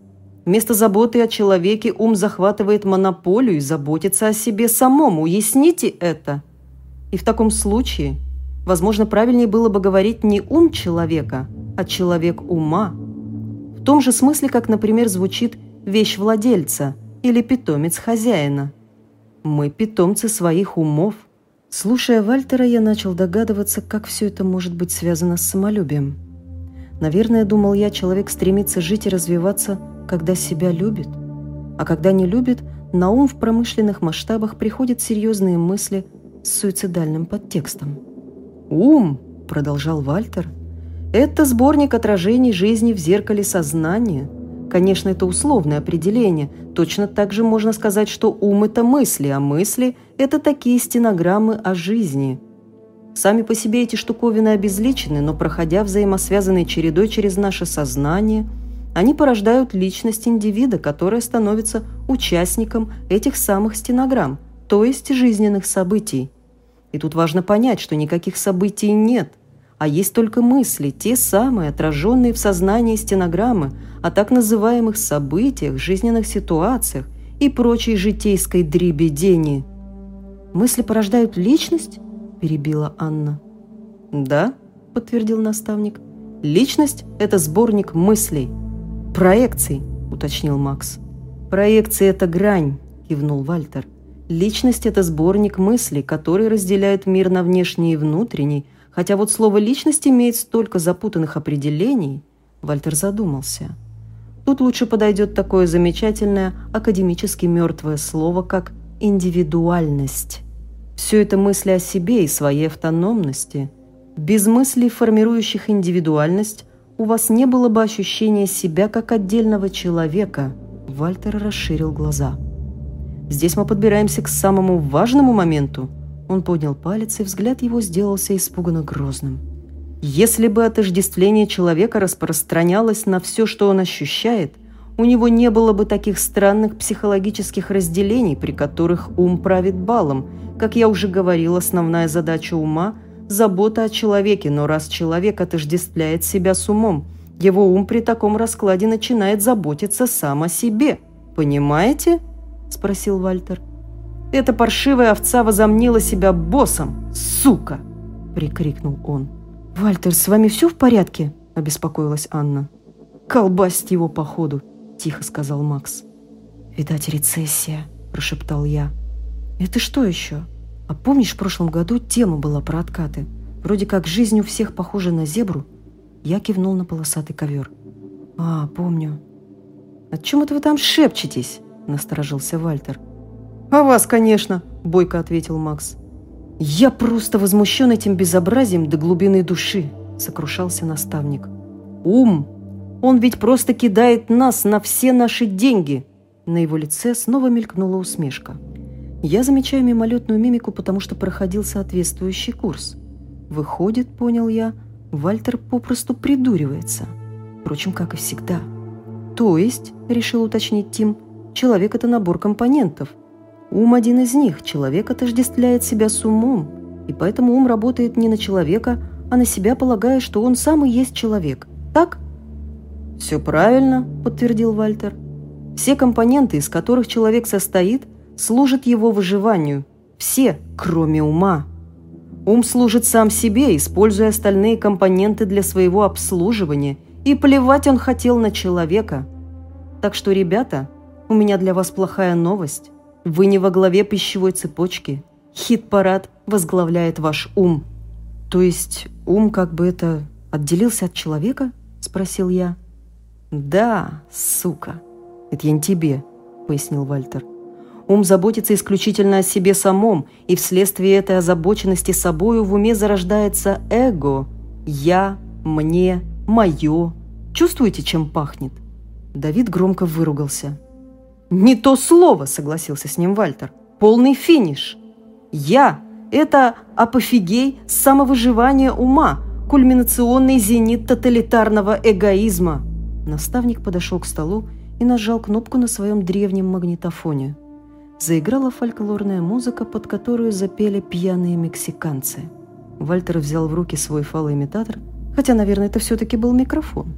Вместо заботы о человеке ум захватывает монополию и заботится о себе самом. Уясните это. И в таком случае, возможно, правильнее было бы говорить не ум человека, а человек ума. В том же смысле, как, например, звучит вещь владельца или питомец хозяина. Мы питомцы своих умов. Слушая Вальтера, я начал догадываться, как все это может быть связано с самолюбием. Наверное, думал я, человек стремится жить и развиваться – когда себя любит. А когда не любит, на ум в промышленных масштабах приходят серьезные мысли с суицидальным подтекстом. «Ум», — продолжал Вальтер, — «это сборник отражений жизни в зеркале сознания. Конечно, это условное определение. Точно так же можно сказать, что ум – это мысли, а мысли – это такие стенограммы о жизни». Сами по себе эти штуковины обезличены, но проходя взаимосвязанной чередой через наше сознание – они порождают личность индивида, которая становится участником этих самых стенограмм, то есть жизненных событий. И тут важно понять, что никаких событий нет, а есть только мысли, те самые, отраженные в сознании стенограммы о так называемых событиях, жизненных ситуациях и прочей житейской дребедени. «Мысли порождают личность?» – перебила Анна. «Да», – подтвердил наставник. «Личность – это сборник мыслей, «Проекций», — уточнил Макс. «Проекции — это грань», — кивнул Вальтер. «Личность — это сборник мыслей, которые разделяют мир на внешний и внутренний, хотя вот слово «личность» имеет столько запутанных определений». Вальтер задумался. Тут лучше подойдет такое замечательное, академически мертвое слово, как «индивидуальность». Все это мысли о себе и своей автономности. Без мыслей, формирующих индивидуальность, у вас не было бы ощущения себя как отдельного человека. Вальтер расширил глаза. Здесь мы подбираемся к самому важному моменту. Он поднял палец, и взгляд его сделался испуганно грозным. Если бы отождествление человека распространялось на все, что он ощущает, у него не было бы таких странных психологических разделений, при которых ум правит балом. Как я уже говорил, основная задача ума – забота о человеке, но раз человек отождествляет себя с умом, его ум при таком раскладе начинает заботиться сам о себе. Понимаете? Спросил Вальтер. Эта паршивая овца возомнила себя боссом. Сука! Прикрикнул он. «Вальтер, с вами все в порядке?» – обеспокоилась Анна. «Колбасить его, походу», – тихо сказал Макс. «Видать, рецессия», – прошептал я. «Это что еще?» А помнишь, в прошлом году тема была про откаты? Вроде как жизнь у всех похожа на зебру. Я кивнул на полосатый ковер. А, помню. О чем это вы там шепчетесь? Насторожился Вальтер. «О вас, конечно», — бойко ответил Макс. «Я просто возмущен этим безобразием до глубины души», — сокрушался наставник. «Ум! Он ведь просто кидает нас на все наши деньги!» На его лице снова мелькнула усмешка. Я замечаю мимолетную мимику, потому что проходил соответствующий курс. Выходит, понял я, Вальтер попросту придуривается. Впрочем, как и всегда. То есть, решил уточнить Тим, человек – это набор компонентов. Ум один из них, человек отождествляет себя с умом, и поэтому ум работает не на человека, а на себя, полагая, что он сам и есть человек. Так? «Все правильно», – подтвердил Вальтер. «Все компоненты, из которых человек состоит, служат его выживанию. Все, кроме ума. Ум служит сам себе, используя остальные компоненты для своего обслуживания, и плевать он хотел на человека. Так что, ребята, у меня для вас плохая новость. Вы не во главе пищевой цепочки. Хит-парад возглавляет ваш ум». «То есть ум как бы это отделился от человека?» – спросил я. «Да, сука. Это я не тебе», – пояснил Вальтер. Ум заботится исключительно о себе самом, и вследствие этой озабоченности собою в уме зарождается эго. «Я», «мне», «моё». Чувствуете, чем пахнет?» Давид громко выругался. «Не то слово», — согласился с ним Вальтер. «Полный финиш. Я — это апофигей самовыживания ума, кульминационный зенит тоталитарного эгоизма». Наставник подошел к столу и нажал кнопку на своем древнем магнитофоне заиграла фольклорная музыка, под которую запели пьяные мексиканцы. Вальтер взял в руки свой фалоимитатор, хотя, наверное, это все-таки был микрофон,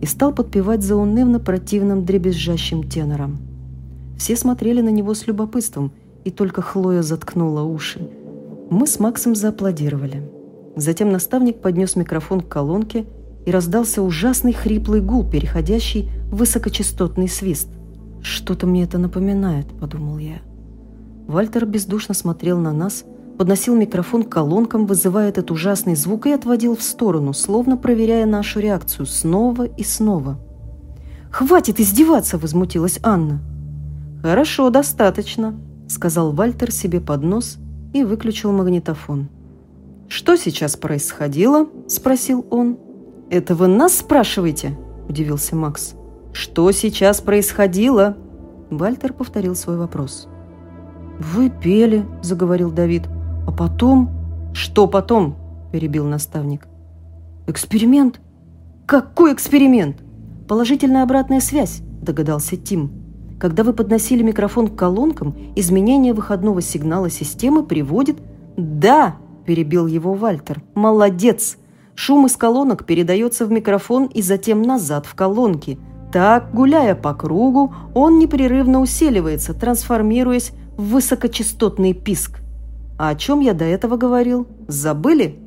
и стал подпевать заунывно-противным дребезжащим тенором. Все смотрели на него с любопытством, и только Хлоя заткнула уши. Мы с Максом зааплодировали. Затем наставник поднес микрофон к колонке, и раздался ужасный хриплый гул, переходящий в высокочастотный свист. «Что-то мне это напоминает», — подумал я. Вальтер бездушно смотрел на нас, подносил микрофон к колонкам, вызывая этот ужасный звук и отводил в сторону, словно проверяя нашу реакцию снова и снова. «Хватит издеваться!» — возмутилась Анна. «Хорошо, достаточно», — сказал Вальтер себе под нос и выключил магнитофон. «Что сейчас происходило?» — спросил он. «Это вы нас спрашиваете?» — удивился Макс. «Что сейчас происходило?» Вальтер повторил свой вопрос. «Вы пели», — заговорил Давид. «А потом...» «Что потом?» — перебил наставник. «Эксперимент». «Какой эксперимент?» «Положительная обратная связь», — догадался Тим. «Когда вы подносили микрофон к колонкам, изменение выходного сигнала системы приводит...» «Да!» – перебил его Вальтер. «Молодец! Шум из колонок передается в микрофон и затем назад в колонки. Так, гуляя по кругу, он непрерывно усиливается, трансформируясь в высокочастотный писк. А о чем я до этого говорил? Забыли?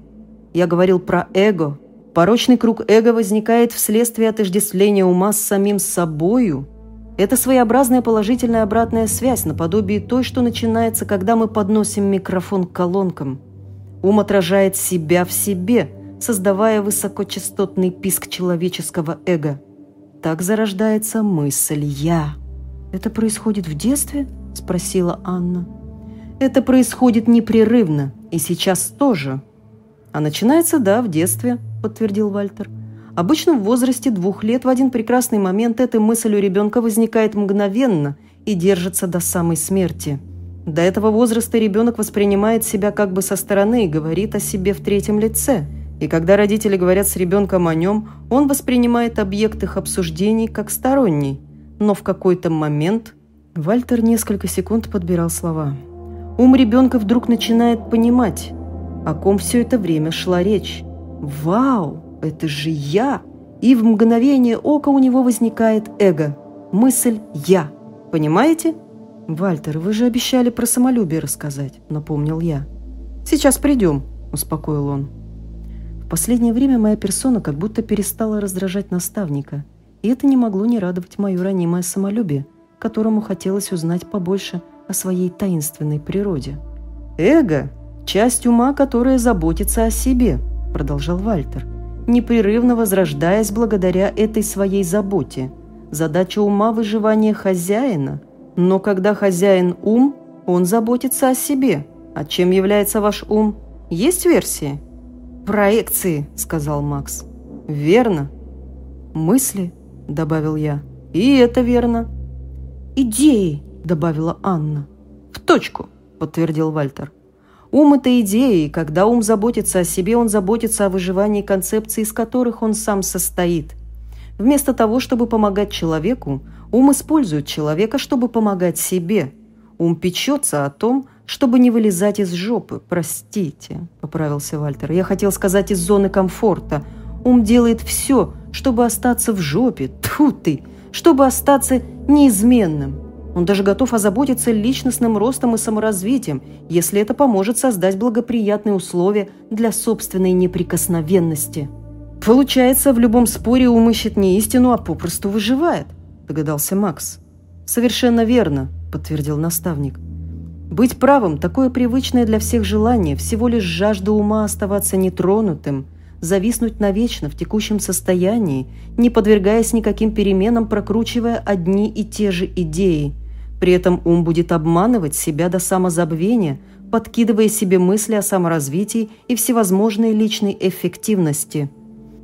Я говорил про эго. Порочный круг эго возникает вследствие отождествления ума с самим собою. Это своеобразная положительная обратная связь, наподобие той, что начинается, когда мы подносим микрофон к колонкам. Ум отражает себя в себе, создавая высокочастотный писк человеческого эго – так зарождается мысль «я». «Это происходит в детстве?» – спросила Анна. «Это происходит непрерывно, и сейчас тоже». «А начинается, да, в детстве», – подтвердил Вальтер. «Обычно в возрасте двух лет в один прекрасный момент эта мысль у ребенка возникает мгновенно и держится до самой смерти. До этого возраста ребенок воспринимает себя как бы со стороны и говорит о себе в третьем лице – и когда родители говорят с ребенком о нем, он воспринимает объект их обсуждений как сторонний. Но в какой-то момент Вальтер несколько секунд подбирал слова. Ум ребенка вдруг начинает понимать, о ком все это время шла речь. «Вау, это же я!» И в мгновение ока у него возникает эго. Мысль «я». Понимаете? «Вальтер, вы же обещали про самолюбие рассказать», — напомнил я. «Сейчас придем», — успокоил он последнее время моя персона как будто перестала раздражать наставника, и это не могло не радовать мое ранимое самолюбие, которому хотелось узнать побольше о своей таинственной природе. «Эго – часть ума, которая заботится о себе», – продолжал Вальтер, непрерывно возрождаясь благодаря этой своей заботе. Задача ума – выживание хозяина, но когда хозяин ум, он заботится о себе. А чем является ваш ум? Есть версии? «Проекции», — сказал Макс. «Верно». «Мысли», — добавил я. «И это верно». «Идеи», — добавила Анна. «В точку», — подтвердил Вальтер. «Ум — это идеи, и когда ум заботится о себе, он заботится о выживании концепций, из которых он сам состоит. Вместо того, чтобы помогать человеку, ум использует человека, чтобы помогать себе. Ум печется о том, чтобы не вылезать из жопы, простите», — поправился Вальтер. «Я хотел сказать из зоны комфорта. Ум делает все, чтобы остаться в жопе, тьфу ты, чтобы остаться неизменным. Он даже готов озаботиться личностным ростом и саморазвитием, если это поможет создать благоприятные условия для собственной неприкосновенности. Получается, в любом споре ум ищет не истину, а попросту выживает, догадался Макс. Совершенно верно, подтвердил наставник. Быть правым – такое привычное для всех желание, всего лишь жажда ума оставаться нетронутым, зависнуть навечно в текущем состоянии, не подвергаясь никаким переменам, прокручивая одни и те же идеи. При этом ум будет обманывать себя до самозабвения, подкидывая себе мысли о саморазвитии и всевозможной личной эффективности.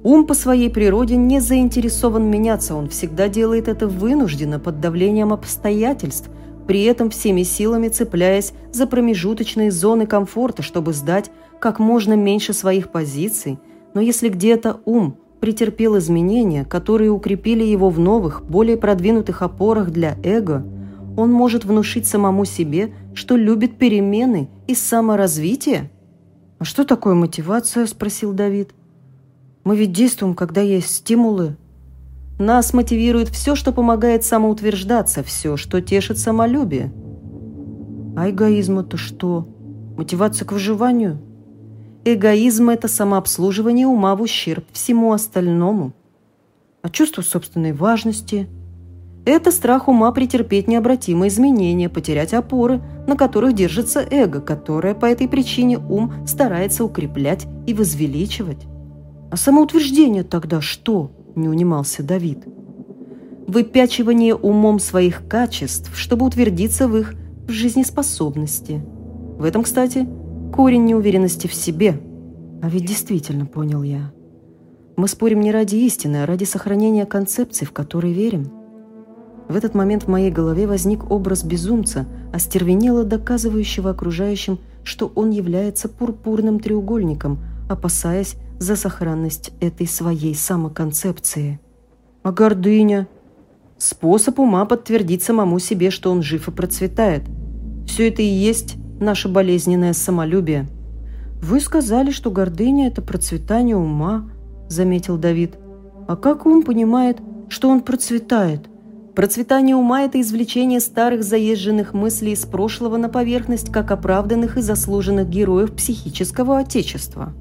Ум по своей природе не заинтересован меняться, он всегда делает это вынужденно, под давлением обстоятельств, при этом всеми силами цепляясь за промежуточные зоны комфорта, чтобы сдать как можно меньше своих позиций – но если где-то ум претерпел изменения, которые укрепили его в новых, более продвинутых опорах для эго, он может внушить самому себе, что любит перемены и саморазвитие. «А что такое мотивация?» – спросил Давид. «Мы ведь действуем, когда есть стимулы». «Нас мотивирует все, что помогает самоутверждаться, все, что тешит самолюбие». «А эгоизм – это что? Мотивация к выживанию?» Эгоизм – это самообслуживание ума в ущерб всему остальному. А чувство собственной важности – это страх ума претерпеть необратимые изменения, потерять опоры, на которых держится эго, которое по этой причине ум старается укреплять и возвеличивать. А самоутверждение тогда что? – не унимался Давид. Выпячивание умом своих качеств, чтобы утвердиться в их жизнеспособности. В этом, кстати, корень неуверенности в себе. А ведь действительно, понял я. Мы спорим не ради истины, а ради сохранения концепции, в которой верим. В этот момент в моей голове возник образ безумца, остервенело доказывающего окружающим, что он является пурпурным треугольником, опасаясь за сохранность этой своей самоконцепции. А гордыня? Способ ума подтвердить самому себе, что он жив и процветает. Все это и есть наше болезненное самолюбие. «Вы сказали, что гордыня – это процветание ума», – заметил Давид. «А как ум понимает, что он процветает?» Процветание ума – это извлечение старых заезженных мыслей из прошлого на поверхность как оправданных и заслуженных героев психического отечества.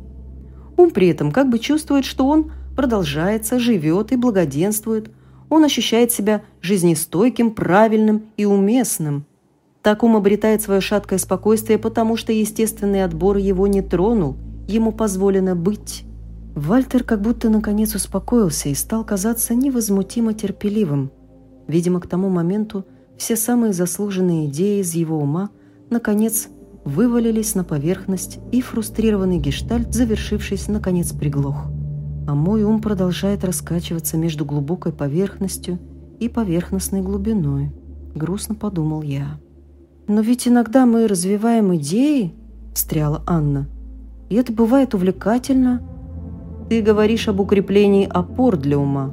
Ум при этом как бы чувствует, что он продолжается, живет и благоденствует. Он ощущает себя жизнестойким, правильным и уместным. Так ум обретает свое шаткое спокойствие, потому что естественный отбор его не тронул, ему позволено быть. Вальтер как будто наконец успокоился и стал казаться невозмутимо терпеливым. Видимо, к тому моменту все самые заслуженные идеи из его ума наконец вывалились на поверхность, и фрустрированный гештальт, завершившись, наконец приглох. А мой ум продолжает раскачиваться между глубокой поверхностью и поверхностной глубиной. Грустно подумал я. «Но ведь иногда мы развиваем идеи», – встряла Анна. «И это бывает увлекательно». «Ты говоришь об укреплении опор для ума».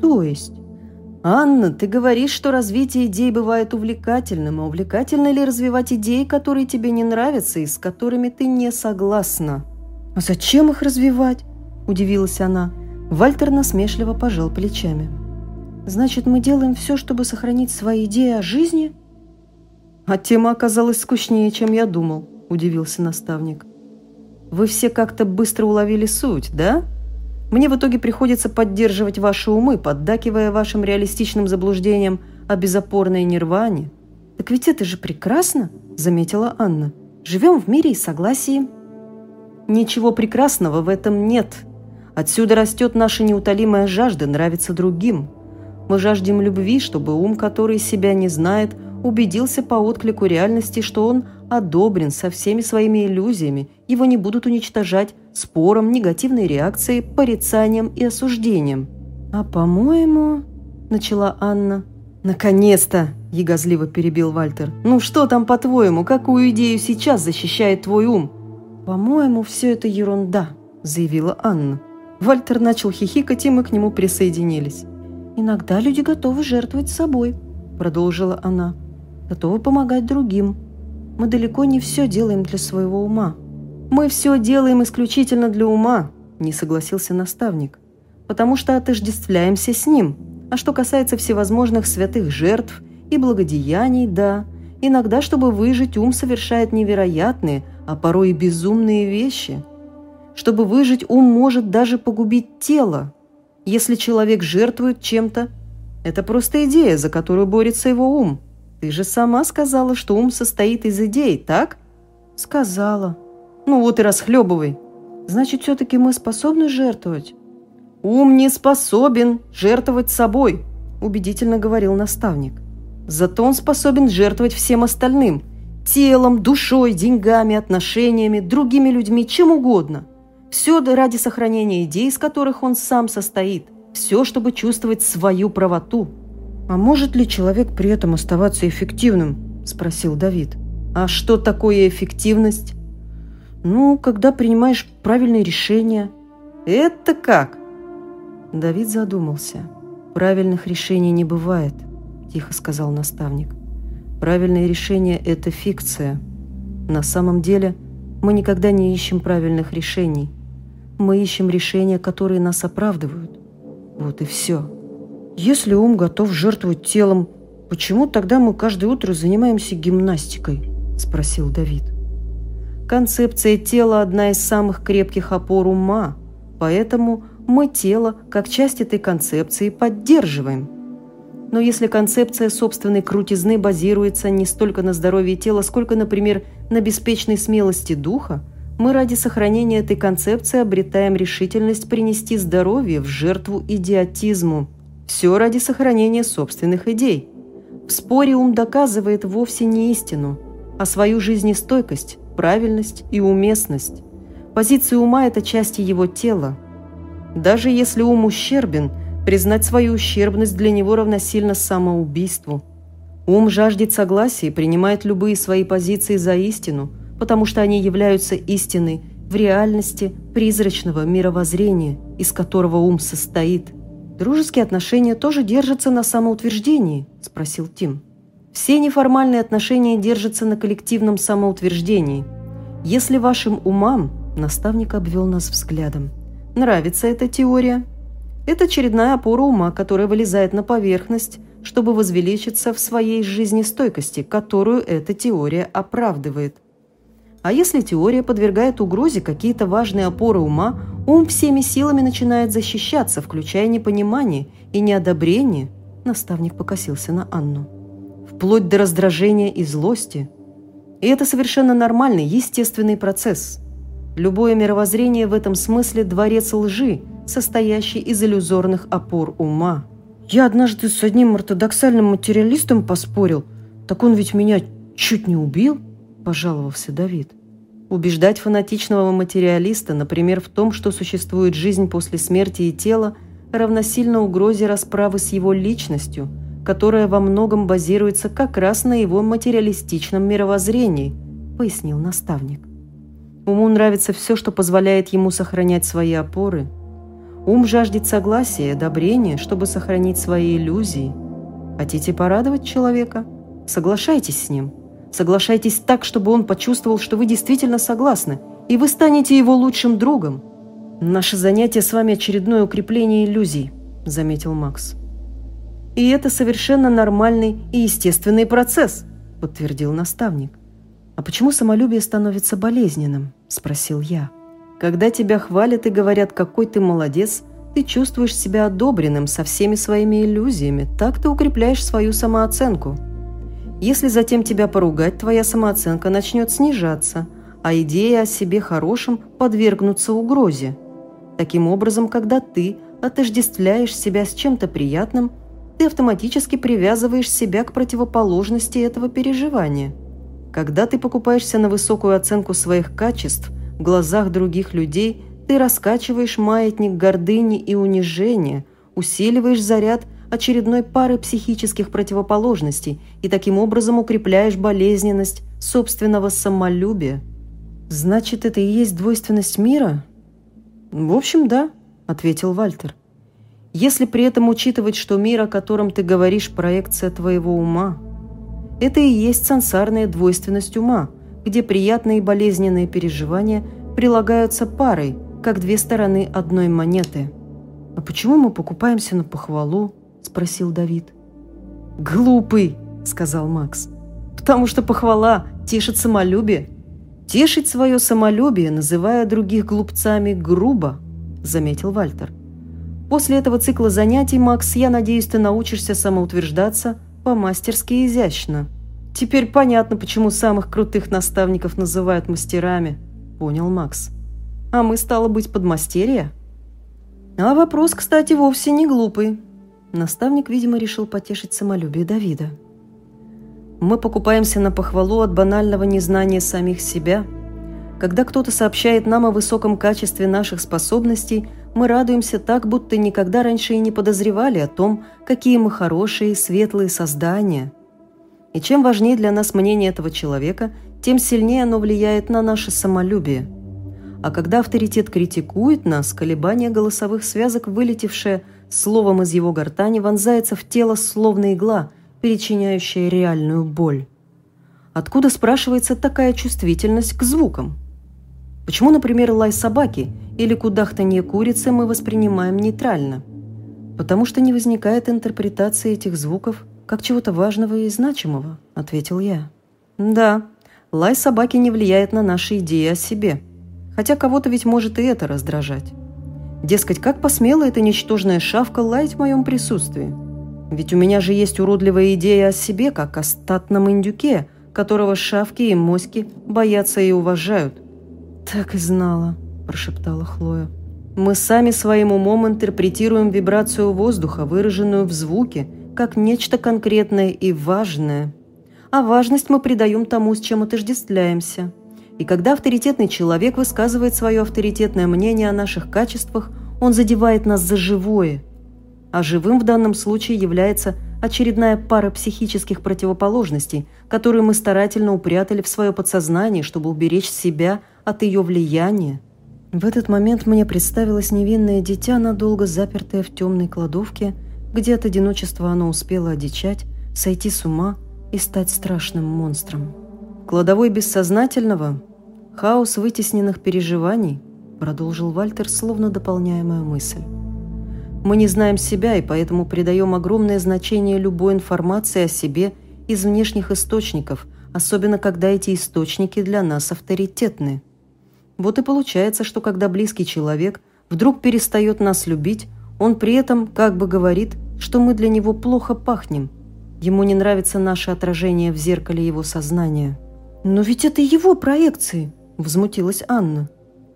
«То есть?» «Анна, ты говоришь, что развитие идей бывает увлекательным, а увлекательно ли развивать идеи, которые тебе не нравятся и с которыми ты не согласна?» «А зачем их развивать?» – удивилась она. Вальтер насмешливо пожал плечами. «Значит, мы делаем все, чтобы сохранить свои идеи о жизни?» «А тема оказалась скучнее, чем я думал», – удивился наставник. «Вы все как-то быстро уловили суть, да? Мне в итоге приходится поддерживать ваши умы, поддакивая вашим реалистичным заблуждениям о безопорной нирване». «Так ведь это же прекрасно», – заметила Анна. «Живем в мире и согласии». «Ничего прекрасного в этом нет. Отсюда растет наша неутолимая жажда нравиться другим. Мы жаждем любви, чтобы ум, который себя не знает – убедился по отклику реальности, что он одобрен со всеми своими иллюзиями, его не будут уничтожать спором, негативной реакцией, порицанием и осуждением. «А по-моему...» – начала Анна. «Наконец-то!» – ягозливо перебил Вальтер. «Ну что там, по-твоему, какую идею сейчас защищает твой ум?» «По-моему, все это ерунда», – заявила Анна. Вальтер начал хихикать, и мы к нему присоединились. «Иногда люди готовы жертвовать собой», – продолжила она готовы помогать другим. Мы далеко не все делаем для своего ума. Мы все делаем исключительно для ума, не согласился наставник. «Потому что отождествляемся с ним. А что касается всевозможных святых жертв и благодеяний, да, иногда, чтобы выжить, ум совершает невероятные, а порой и безумные вещи. Чтобы выжить, ум может даже погубить тело. Если человек жертвует чем-то, это просто идея, за которую борется его ум. Ты же сама сказала, что ум состоит из идей, так? Сказала. Ну вот и расхлебывай. Значит, все-таки мы способны жертвовать? Ум не способен жертвовать собой, убедительно говорил наставник. Зато он способен жертвовать всем остальным – телом, душой, деньгами, отношениями, другими людьми, чем угодно. Все ради сохранения идей, из которых он сам состоит. Все, чтобы чувствовать свою правоту. «А может ли человек при этом оставаться эффективным?» – спросил Давид. «А что такое эффективность?» «Ну, когда принимаешь правильные решения». «Это как?» Давид задумался. «Правильных решений не бывает», – тихо сказал наставник. «Правильные решения – это фикция. На самом деле мы никогда не ищем правильных решений. Мы ищем решения, которые нас оправдывают. Вот и все. Если ум готов жертвовать телом, почему тогда мы каждое утро занимаемся гимнастикой?» – спросил Давид. Концепция тела – одна из самых крепких опор ума, поэтому мы тело, как часть этой концепции, поддерживаем. Но если концепция собственной крутизны базируется не столько на здоровье тела, сколько, например, на беспечной смелости духа, мы ради сохранения этой концепции обретаем решительность принести здоровье в жертву идиотизму. Все ради сохранения собственных идей. В споре ум доказывает вовсе не истину, а свою жизнестойкость, правильность и уместность. Позиции ума – это части его тела. Даже если ум ущербен, признать свою ущербность для него равносильно самоубийству. Ум жаждет согласия и принимает любые свои позиции за истину, потому что они являются истиной в реальности призрачного мировоззрения, из которого ум состоит. «Дружеские отношения тоже держатся на самоутверждении?» – спросил Тим. Все неформальные отношения держатся на коллективном самоутверждении. Если вашим умам, наставник обвел нас взглядом, нравится эта теория, это очередная опора ума, которая вылезает на поверхность, чтобы возвеличиться в своей жизнестойкости, которую эта теория оправдывает. А если теория подвергает угрозе какие-то важные опоры ума, ум всеми силами начинает защищаться, включая непонимание и неодобрение. Наставник покосился на Анну вплоть до раздражения и злости. И это совершенно нормальный, естественный процесс. Любое мировоззрение в этом смысле – дворец лжи, состоящий из иллюзорных опор ума. Я однажды с одним ортодоксальным материалистом поспорил, так он ведь меня чуть не убил, пожаловался Давид. Убеждать фанатичного материалиста, например, в том, что существует жизнь после смерти и тела, равносильно угрозе расправы с его личностью – которая во многом базируется как раз на его материалистичном мировоззрении, пояснил наставник. Уму нравится все, что позволяет ему сохранять свои опоры. Ум жаждет согласия одобрения, чтобы сохранить свои иллюзии. Хотите порадовать человека? Соглашайтесь с ним. Соглашайтесь так, чтобы он почувствовал, что вы действительно согласны, и вы станете его лучшим другом. «Наше занятие с вами очередное укрепление иллюзий», – заметил Макс. И это совершенно нормальный и естественный процесс, подтвердил наставник. А почему самолюбие становится болезненным? спросил я. Когда тебя хвалят и говорят, какой ты молодец, ты чувствуешь себя одобренным со всеми своими иллюзиями, так ты укрепляешь свою самооценку. Если затем тебя поругать, твоя самооценка начнет снижаться, а идеи о себе хорошем подвергнутся угрозе. Таким образом, когда ты отождествляешь себя с чем-то приятным, ты автоматически привязываешь себя к противоположности этого переживания. Когда ты покупаешься на высокую оценку своих качеств в глазах других людей, ты раскачиваешь маятник гордыни и унижения, усиливаешь заряд очередной пары психических противоположностей и таким образом укрепляешь болезненность собственного самолюбия. «Значит, это и есть двойственность мира?» «В общем, да», — ответил Вальтер. Если при этом учитывать, что мир, о котором ты говоришь, проекция твоего ума, это и есть сансарная двойственность ума, где приятные и болезненные переживания прилагаются парой, как две стороны одной монеты. «А почему мы покупаемся на похвалу?» – спросил Давид. «Глупый!» – сказал Макс. «Потому что похвала тешит самолюбие. Тешить свое самолюбие, называя других глупцами, грубо», – заметил Вальтер. «После этого цикла занятий, Макс, я надеюсь, ты научишься самоутверждаться по-мастерски изящно». «Теперь понятно, почему самых крутых наставников называют мастерами», – понял Макс. «А мы, стало быть, подмастерья?» «А вопрос, кстати, вовсе не глупый». Наставник, видимо, решил потешить самолюбие Давида. «Мы покупаемся на похвалу от банального незнания самих себя. Когда кто-то сообщает нам о высоком качестве наших способностей, мы радуемся так, будто никогда раньше и не подозревали о том, какие мы хорошие, светлые создания – и чем важнее для нас мнение этого человека, тем сильнее оно влияет на наше самолюбие. А когда авторитет критикует нас, колебание голосовых связок, вылетевшее словом из его гортани, вонзается в тело словно игла, перечиняющая реальную боль. Откуда, спрашивается, такая чувствительность к звукам? Почему, например, лай собаки или кудахтанье курицы мы воспринимаем нейтрально? Потому что не возникает интерпретации этих звуков как чего-то важного и значимого», — ответил я. «Да, лай собаки не влияет на наши идеи о себе. Хотя кого-то ведь может и это раздражать. Дескать, как посмела эта ничтожная шавка лаять в моем присутствии? Ведь у меня же есть уродливая идея о себе, как о статном индюке, которого шавки и моськи боятся и уважают». «Так и знала», – прошептала Хлоя. «Мы сами своим умом интерпретируем вибрацию воздуха, выраженную в звуке, как нечто конкретное и важное. А важность мы придаем тому, с чем отождествляемся. И когда авторитетный человек высказывает свое авторитетное мнение о наших качествах, он задевает нас за живое. А живым в данном случае является очередная пара психических противоположностей, которую мы старательно упрятали в свое подсознание, чтобы уберечь себя от ее влияния. В этот момент мне представилось невинное дитя, надолго запертое в темной кладовке – где от одиночества оно успело одичать, сойти с ума и стать страшным монстром. «Кладовой бессознательного? Хаос вытесненных переживаний?» продолжил Вальтер, словно дополняя мою мысль. «Мы не знаем себя и поэтому придаем огромное значение любой информации о себе из внешних источников, особенно когда эти источники для нас авторитетны. Вот и получается, что когда близкий человек вдруг перестает нас любить, он при этом как бы говорит, что мы для него плохо пахнем. Ему не нравится наше отражение в зеркале его сознания. «Но ведь это его проекции!» – возмутилась Анна.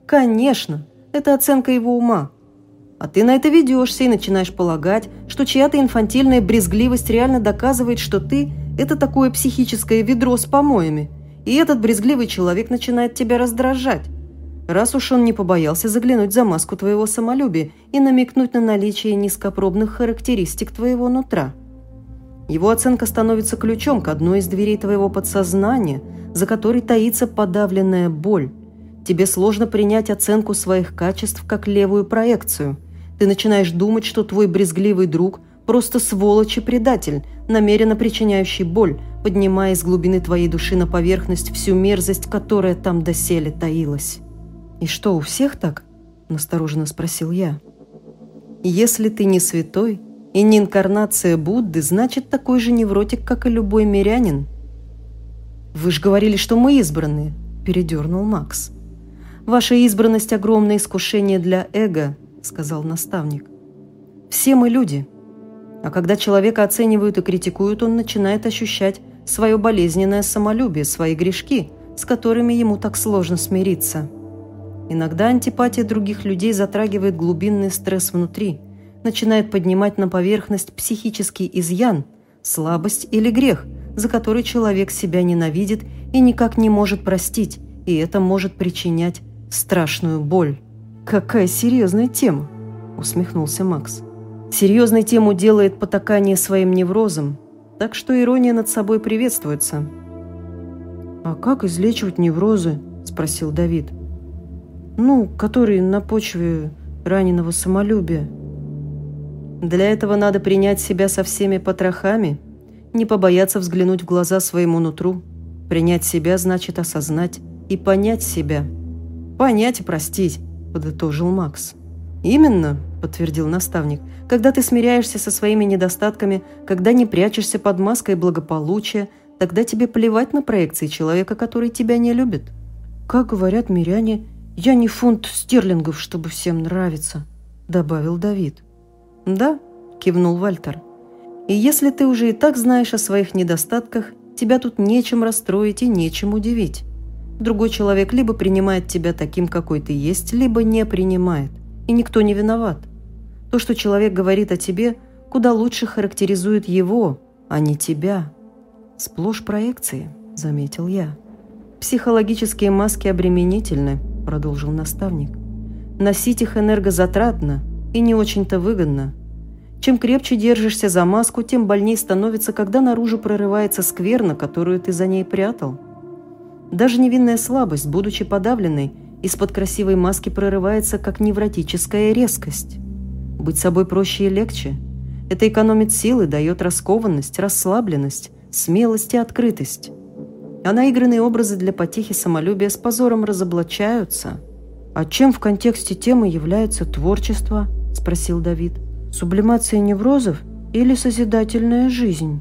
«Конечно! Это оценка его ума. А ты на это ведешься и начинаешь полагать, что чья-то инфантильная брезгливость реально доказывает, что ты – это такое психическое ведро с помоями, и этот брезгливый человек начинает тебя раздражать раз уж он не побоялся заглянуть за маску твоего самолюбия и намекнуть на наличие низкопробных характеристик твоего нутра. Его оценка становится ключом к одной из дверей твоего подсознания, за которой таится подавленная боль. Тебе сложно принять оценку своих качеств как левую проекцию. Ты начинаешь думать, что твой брезгливый друг просто сволочь и предатель, намеренно причиняющий боль, поднимая из глубины твоей души на поверхность всю мерзость, которая там доселе таилась. «И что, у всех так?» – настороженно спросил я. «Если ты не святой и не инкарнация Будды, значит, такой же невротик, как и любой мирянин». «Вы же говорили, что мы избранные», – передернул Макс. «Ваша избранность – огромное искушение для эго», – сказал наставник. «Все мы люди. А когда человека оценивают и критикуют, он начинает ощущать свое болезненное самолюбие, свои грешки, с которыми ему так сложно смириться». Иногда антипатия других людей затрагивает глубинный стресс внутри, начинает поднимать на поверхность психический изъян, слабость или грех, за который человек себя ненавидит и никак не может простить, и это может причинять страшную боль. «Какая серьезная тема!» – усмехнулся Макс. «Серьезной тему делает потакание своим неврозом, так что ирония над собой приветствуется». «А как излечивать неврозы?» – спросил Давид. Ну, который на почве раненого самолюбия. Для этого надо принять себя со всеми потрохами, не побояться взглянуть в глаза своему нутру. Принять себя значит осознать и понять себя. Понять и простить, – подытожил Макс. «Именно», – подтвердил наставник, – «когда ты смиряешься со своими недостатками, когда не прячешься под маской благополучия, тогда тебе плевать на проекции человека, который тебя не любит». «Как говорят миряне, я не фунт стерлингов, чтобы всем нравиться», – добавил Давид. «Да», – кивнул Вальтер. «И если ты уже и так знаешь о своих недостатках, тебя тут нечем расстроить и нечем удивить. Другой человек либо принимает тебя таким, какой ты есть, либо не принимает – и никто не виноват. То, что человек говорит о тебе, куда лучше характеризует его, а не тебя. Сплошь проекции, заметил я. Психологические маски обременительны, продолжил наставник. Носить их энергозатратно и не очень-то выгодно. Чем крепче держишься за маску, тем больнее становится, когда наружу прорывается скверна, которую ты за ней прятал. Даже невинная слабость, будучи подавленной, из-под красивой маски прорывается, как невротическая резкость. Быть собой проще и легче. Это экономит силы, дает раскованность, расслабленность, смелость и открытость. А наигранные образы для потехи самолюбия с позором разоблачаются. «А чем в контексте темы является творчество?» – спросил Давид. «Сублимация неврозов или созидательная жизнь?»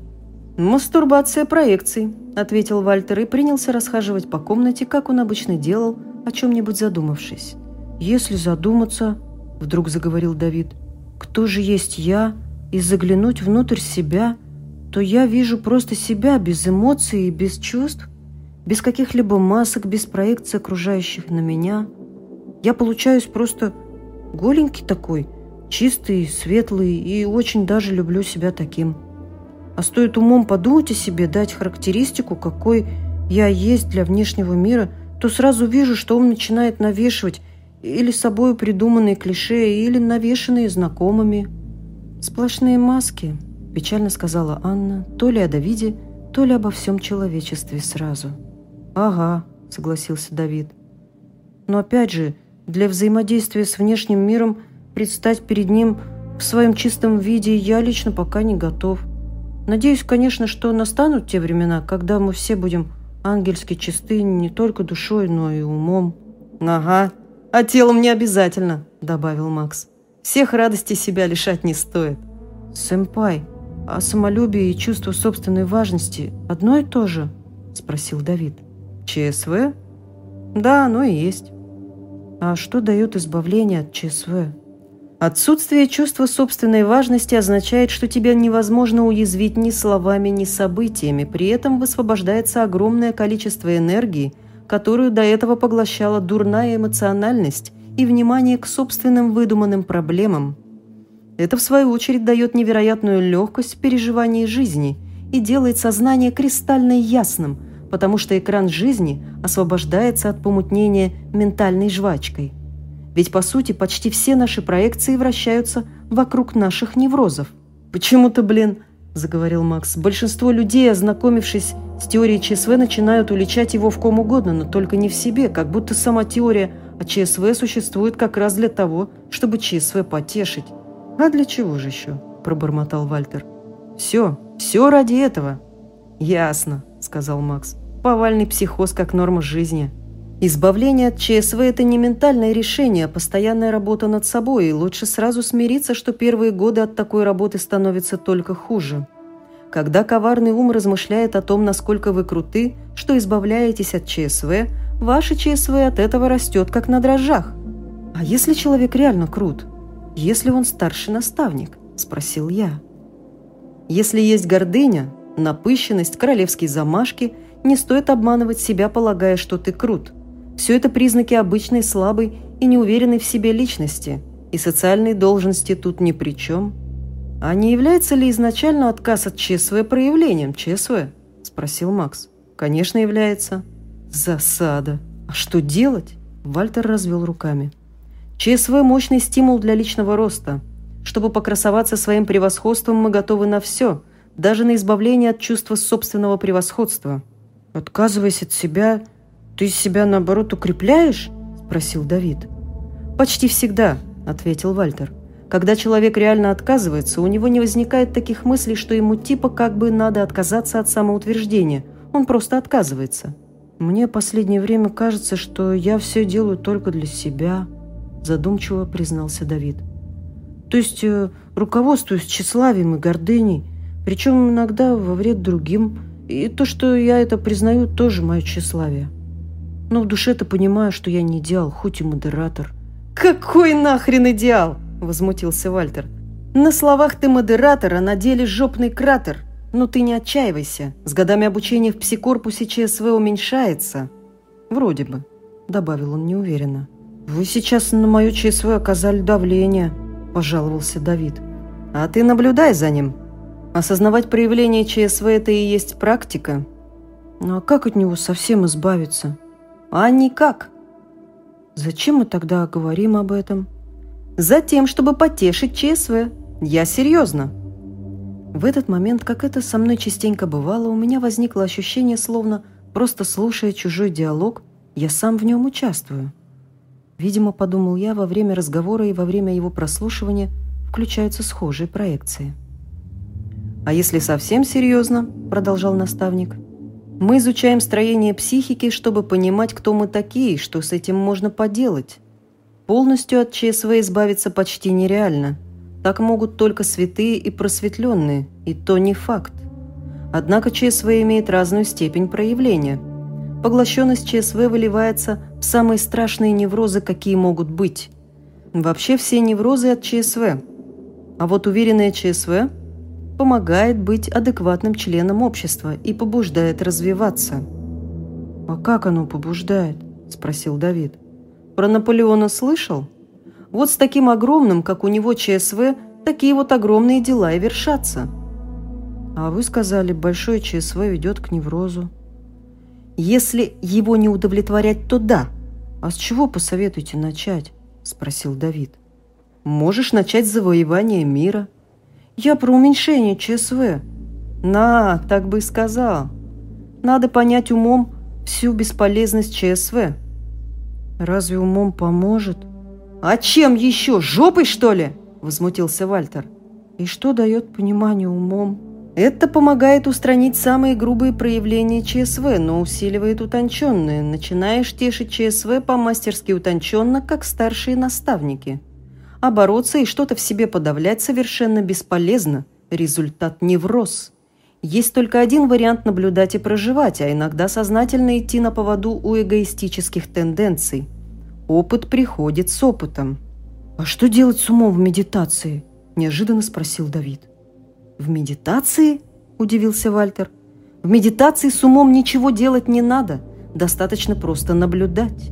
«Мастурбация проекций», – ответил Вальтер и принялся расхаживать по комнате, как он обычно делал – о чем-нибудь задумавшись. «Если задуматься, — вдруг заговорил Давид, — кто же есть я, и заглянуть внутрь себя, то я вижу просто себя без эмоций и без чувств, без каких-либо масок, без проекций окружающих на меня. Я получаюсь просто голенький такой, чистый, светлый и очень даже люблю себя таким. А стоит умом подумать о себе, дать характеристику, какой я есть для внешнего мира – то сразу вижу, что он начинает навешивать или собой придуманные клише, или навешанные знакомыми. «Сплошные маски», – печально сказала Анна, то ли о Давиде, то ли обо всем человечестве сразу. «Ага», – согласился Давид. «Но опять же, для взаимодействия с внешним миром предстать перед ним в своем чистом виде я лично пока не готов. Надеюсь, конечно, что настанут те времена, когда мы все будем ангельски чисты не только душой, но и умом. «Ага, а телом не обязательно», — добавил Макс. «Всех радостей себя лишать не стоит». «Сэмпай, а самолюбие и чувство собственной важности одно и то же?» — спросил Давид. «ЧСВ?» «Да, оно и есть». «А что дает избавление от ЧСВ?» Отсутствие чувства собственной важности означает, что тебя невозможно уязвить ни словами, ни событиями. При этом высвобождается огромное количество энергии, которую до этого поглощала дурная эмоциональность и внимание к собственным выдуманным проблемам. Это, в свою очередь, дает невероятную легкость в переживании жизни и делает сознание кристально ясным, потому что экран жизни освобождается от помутнения ментальной жвачкой – ведь, по сути, почти все наши проекции вращаются вокруг наших неврозов. «Почему-то, блин», – заговорил Макс, – «большинство людей, ознакомившись с теорией ЧСВ, начинают уличать его в ком угодно, но только не в себе, как будто сама теория о ЧСВ существует как раз для того, чтобы ЧСВ потешить». «А для чего же еще?» – пробормотал Вальтер. «Все, все ради этого». «Ясно», – сказал Макс. «Повальный психоз как норма жизни». Избавление от ЧСВ – это не ментальное решение, а постоянная работа над собой, и лучше сразу смириться, что первые годы от такой работы становятся только хуже. Когда коварный ум размышляет о том, насколько вы круты, что избавляетесь от ЧСВ, ваше ЧСВ от этого растет, как на дрожжах. «А если человек реально крут? Если он старший наставник?» – спросил я. «Если есть гордыня, напыщенность, королевские замашки, не стоит обманывать себя, полагая, что ты крут – все это признаки обычной слабой и неуверенной в себе личности, и социальные должности тут ни при чем. А не является ли изначально отказ от ЧСВ проявлением ЧСВ? Спросил Макс. Конечно, является. Засада. А что делать? Вальтер развел руками. ЧСВ – мощный стимул для личного роста. Чтобы покрасоваться своим превосходством, мы готовы на все, даже на избавление от чувства собственного превосходства. Отказываясь от себя, «Ты себя, наоборот, укрепляешь?» – спросил Давид. «Почти всегда», – ответил Вальтер. «Когда человек реально отказывается, у него не возникает таких мыслей, что ему типа как бы надо отказаться от самоутверждения. Он просто отказывается». «Мне последнее время кажется, что я все делаю только для себя», – задумчиво признался Давид. То есть э, руководствуюсь тщеславием и гордыней, причем иногда во вред другим. И то, что я это признаю, тоже мое тщеславие. Но в душе-то понимаю, что я не идеал, хоть и модератор. «Какой нахрен идеал?» – возмутился Вальтер. «На словах ты модератор, а на деле жопный кратер. Но ты не отчаивайся. С годами обучения в псикорпусе ЧСВ уменьшается». «Вроде бы», – добавил он неуверенно. «Вы сейчас на мое ЧСВ оказали давление», – пожаловался Давид. «А ты наблюдай за ним. Осознавать проявление ЧСВ – это и есть практика». «Ну а как от него совсем избавиться?» «А никак». «Зачем мы тогда говорим об этом?» «Затем, чтобы потешить ЧСВ. Я серьезно». В этот момент, как это со мной частенько бывало, у меня возникло ощущение, словно, просто слушая чужой диалог, я сам в нем участвую. Видимо, подумал я, во время разговора и во время его прослушивания включаются схожие проекции. «А если совсем серьезно?» – продолжал наставник. «Мы изучаем строение психики, чтобы понимать, кто мы такие, что с этим можно поделать. Полностью от ЧСВ избавиться почти нереально. Так могут только святые и просветленные, и то не факт. Однако ЧСВ имеет разную степень проявления – Поглощенность ЧСВ выливается в самые страшные неврозы, какие могут быть. Вообще все неврозы от ЧСВ. А вот уверенное ЧСВ помогает быть адекватным членом общества и побуждает развиваться. «А как оно побуждает?» – спросил Давид. «Про Наполеона слышал? Вот с таким огромным, как у него ЧСВ, такие вот огромные дела и вершатся». «А вы сказали, большое ЧСВ ведет к неврозу». Если его не удовлетворять, то да. А с чего посоветуете начать? Спросил Давид. Можешь начать с завоевания мира. Я про уменьшение ЧСВ. На, так бы и сказал. Надо понять умом всю бесполезность ЧСВ. Разве умом поможет? А чем еще? Жопой, что ли? Возмутился Вальтер. И что дает понимание умом? Это помогает устранить самые грубые проявления ЧСВ, но усиливает утонченные. Начинаешь тешить ЧСВ по-мастерски утонченно, как старшие наставники. А бороться и что-то в себе подавлять совершенно бесполезно. Результат невроз. Есть только один вариант наблюдать и проживать, а иногда сознательно идти на поводу у эгоистических тенденций. Опыт приходит с опытом. «А что делать с умом в медитации?» – неожиданно спросил Давид. – «В медитации?» – удивился Вальтер. «В медитации с умом ничего делать не надо, достаточно просто наблюдать.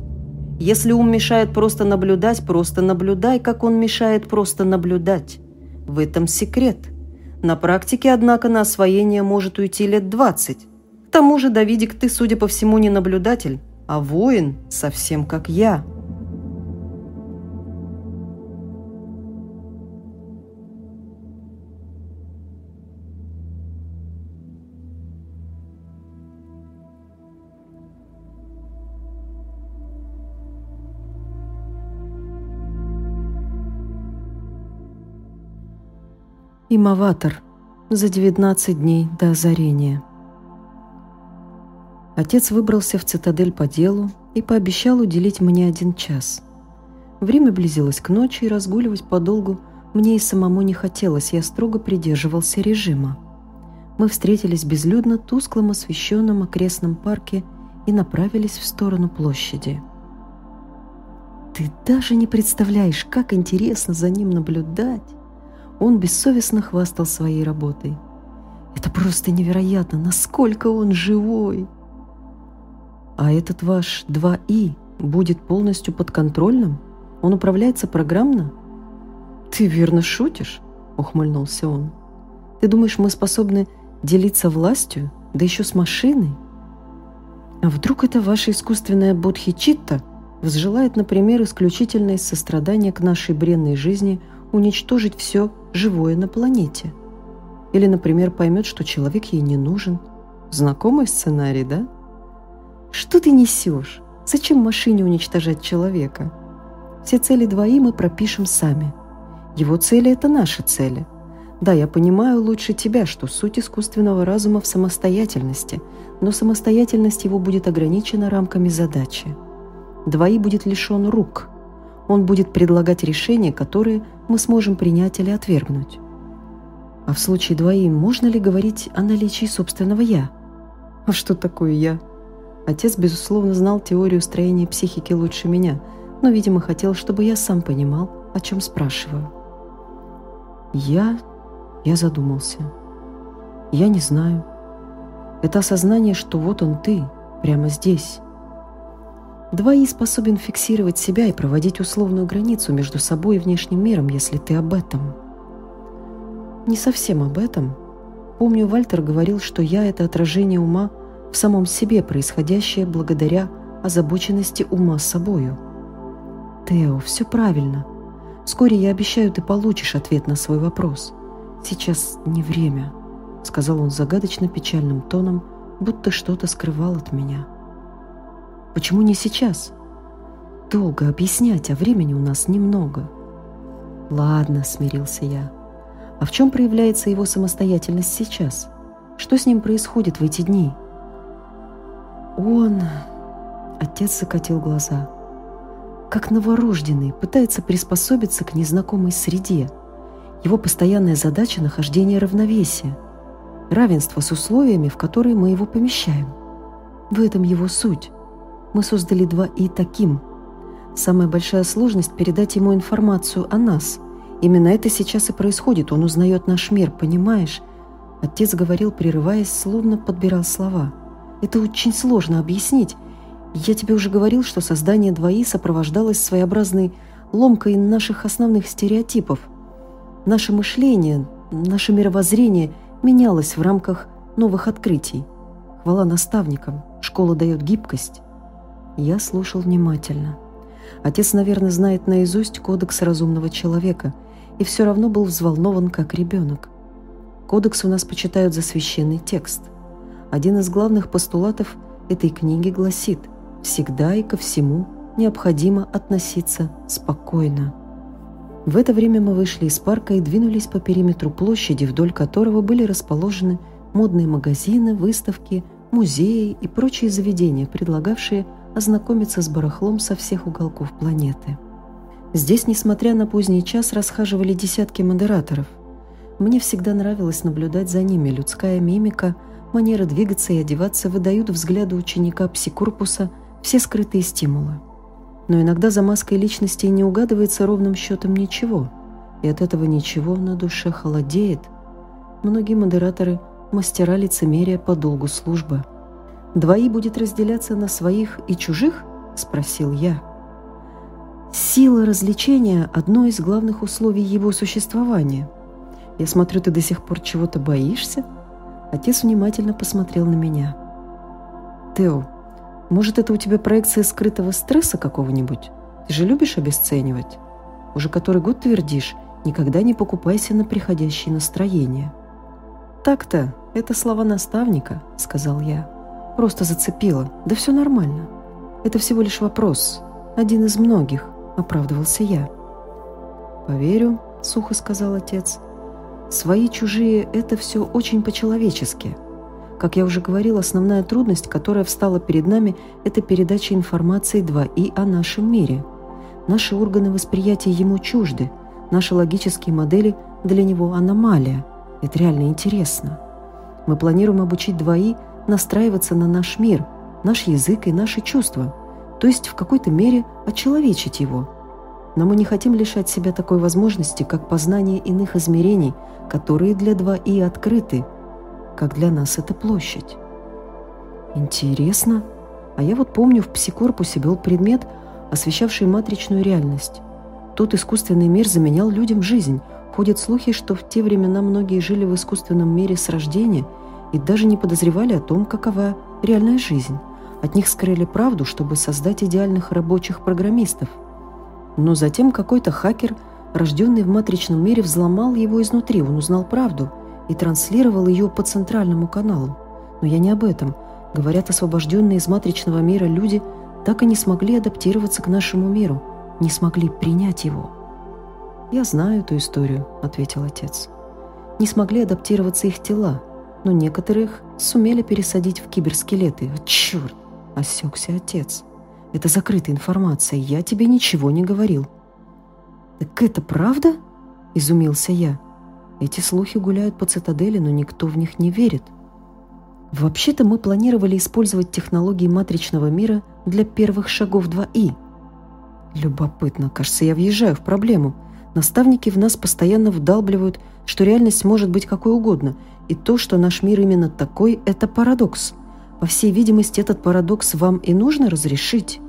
Если ум мешает просто наблюдать, просто наблюдай, как он мешает просто наблюдать. В этом секрет. На практике, однако, на освоение может уйти лет двадцать. К тому же, Давидик, ты, судя по всему, не наблюдатель, а воин, совсем как я». Имаватор. За 19 дней до озарения. Отец выбрался в цитадель по делу и пообещал уделить мне один час. Время близилось к ночи, и разгуливать подолгу мне и самому не хотелось, я строго придерживался режима. Мы встретились безлюдно тусклом освещенном окрестном парке и направились в сторону площади. «Ты даже не представляешь, как интересно за ним наблюдать!» Он бессовестно хвастал своей работой. «Это просто невероятно, насколько он живой!» «А этот ваш 2И будет полностью подконтрольным? Он управляется программно?» «Ты верно шутишь?» — ухмыльнулся он. «Ты думаешь, мы способны делиться властью, да еще с машиной? А вдруг это ваша искусственная бодхичитта возжелает, например, исключительно из сострадания к нашей бренной жизни уничтожить все живое на планете. Или, например, поймет, что человек ей не нужен. Знакомый сценарий, да? Что ты несешь? Зачем машине уничтожать человека? Все цели двои мы пропишем сами. Его цели – это наши цели. Да, я понимаю лучше тебя, что суть искусственного разума в самостоятельности, но самостоятельность его будет ограничена рамками задачи. Двои будет лишен рук. Он будет предлагать решения, которые мы сможем принять или отвергнуть. А в случае двоим можно ли говорить о наличии собственного «я»? А что такое «я»? Отец, безусловно, знал теорию строения психики лучше меня, но, видимо, хотел, чтобы я сам понимал, о чем спрашиваю. Я... Я задумался. Я не знаю. Это осознание, что вот он ты, прямо здесь. Двои способен фиксировать себя и проводить условную границу между собой и внешним миром, если ты об этом. Не совсем об этом. Помню, Вальтер говорил, что я — это отражение ума в самом себе, происходящее благодаря озабоченности ума собою. Тео, все правильно. Вскоре, я обещаю, ты получишь ответ на свой вопрос. Сейчас не время, — сказал он загадочно печальным тоном, будто что-то скрывал от меня. Почему не сейчас? Долго объяснять, а времени у нас немного. Ладно, смирился я. А в чем проявляется его самостоятельность сейчас? Что с ним происходит в эти дни? Он... Отец закатил глаза. Как новорожденный, пытается приспособиться к незнакомой среде. Его постоянная задача – нахождение равновесия, равенство с условиями, в которые мы его помещаем. В этом его суть. Мы создали два «и» таким. Самая большая сложность – передать ему информацию о нас – Именно это сейчас и происходит. Он узнает наш мир, понимаешь? Отец говорил, прерываясь, словно подбирал слова. Это очень сложно объяснить. Я тебе уже говорил, что создание двои сопровождалось своеобразной ломкой наших основных стереотипов. Наше мышление, наше мировоззрение менялось в рамках новых открытий. Хвала наставникам, школа дает гибкость. Я слушал внимательно. Отец, наверное, знает наизусть кодекс разумного человека и все равно был взволнован, как ребенок. Кодекс у нас почитают за священный текст. Один из главных постулатов этой книги гласит «Всегда и ко всему необходимо относиться спокойно». В это время мы вышли из парка и двинулись по периметру площади, вдоль которого были расположены модные магазины, выставки, музеи и прочие заведения, предлагавшие ознакомиться с барахлом со всех уголков планеты. Здесь, несмотря на поздний час, расхаживали десятки модераторов. Мне всегда нравилось наблюдать за ними. Людская мимика, манера двигаться и одеваться выдают взгляду ученика псикорпуса все скрытые стимулы. Но иногда за маской личности не угадывается ровным счетом ничего, и от этого ничего на душе холодеет. Многие модераторы – мастера лицемерия по долгу службы. «Двои будет разделяться на своих и чужих?» – спросил я. Сила развлечения – одно из главных условий его существования. Я смотрю, ты до сих пор чего-то боишься? Отец внимательно посмотрел на меня. Тео, может, это у тебя проекция скрытого стресса какого-нибудь? Ты же любишь обесценивать? Уже который год твердишь, никогда не покупайся на приходящее настроение. Так-то, это слова наставника, сказал я. Просто зацепило. Да все нормально. Это всего лишь вопрос, один из многих. — оправдывался я. «Поверю», — сухо сказал отец. «Свои чужие — это все очень по-человечески. Как я уже говорил, основная трудность, которая встала перед нами, это передача информации 2И о нашем мире. Наши органы восприятия ему чужды, наши логические модели для него аномалия. Это реально интересно. Мы планируем обучить 2И настраиваться на наш мир, наш язык и наши чувства — то есть в какой-то мере очеловечить его. Но мы не хотим лишать себя такой возможности, как познание иных измерений, которые для 2И открыты, как для нас эта площадь. Интересно. А я вот помню, в псикорпусе был предмет, освещавший матричную реальность. Тот искусственный мир заменял людям жизнь. Ходят слухи, что в те времена многие жили в искусственном мире с рождения и даже не подозревали о том, какова реальная жизнь. От них скрыли правду, чтобы создать идеальных рабочих программистов. Но затем какой-то хакер, рожденный в матричном мире, взломал его изнутри. Он узнал правду и транслировал ее по центральному каналу. Но я не об этом. Говорят, освобожденные из матричного мира люди так и не смогли адаптироваться к нашему миру, не смогли принять его. «Я знаю эту историю», — ответил отец. «Не смогли адаптироваться их тела, но некоторых сумели пересадить в киберскелеты. Черт! Осекся отец. «Это закрытая информация, я тебе ничего не говорил». «Так это правда?» – изумился я. Эти слухи гуляют по цитадели, но никто в них не верит. Вообще-то мы планировали использовать технологии матричного мира для первых шагов 2И. Любопытно, кажется, я въезжаю в проблему. Наставники в нас постоянно вдалбливают, что реальность может быть какой угодно, и то, что наш мир именно такой, это парадокс. По всей видимости, этот парадокс вам и нужно разрешить.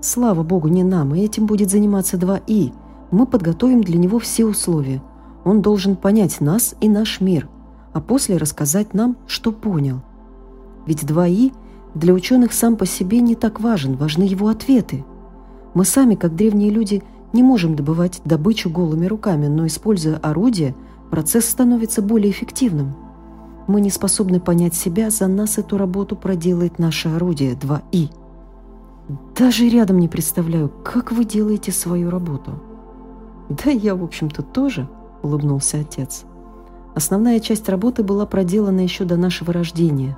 Слава богу, не нам, и этим будет заниматься 2И. Мы подготовим для него все условия. Он должен понять нас и наш мир, а после рассказать нам, что понял. Ведь 2И для ученых сам по себе не так важен, важны его ответы. Мы сами, как древние люди, не можем добывать добычу голыми руками, но, используя орудия, процесс становится более эффективным. Мы не способны понять себя, за нас эту работу проделает наше орудие 2И. Даже рядом не представляю, как вы делаете свою работу. Да я, в общем-то, тоже, улыбнулся отец. Основная часть работы была проделана еще до нашего рождения.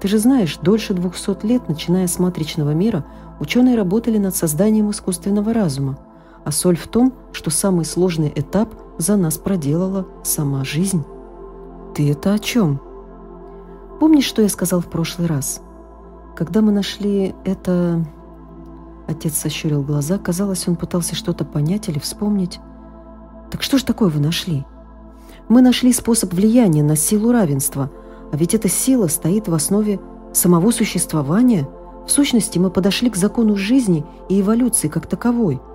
Ты же знаешь, дольше 200 лет, начиная с матричного мира, ученые работали над созданием искусственного разума – а соль в том, что самый сложный этап за нас проделала сама жизнь. Ты это о чем? Помнишь, что я сказал в прошлый раз? Когда мы нашли это... Отец сощурил глаза. Казалось, он пытался что-то понять или вспомнить. Так что же такое вы нашли? Мы нашли способ влияния на силу равенства, а ведь эта сила стоит в основе самого существования. В сущности, мы подошли к закону жизни и эволюции как таковой –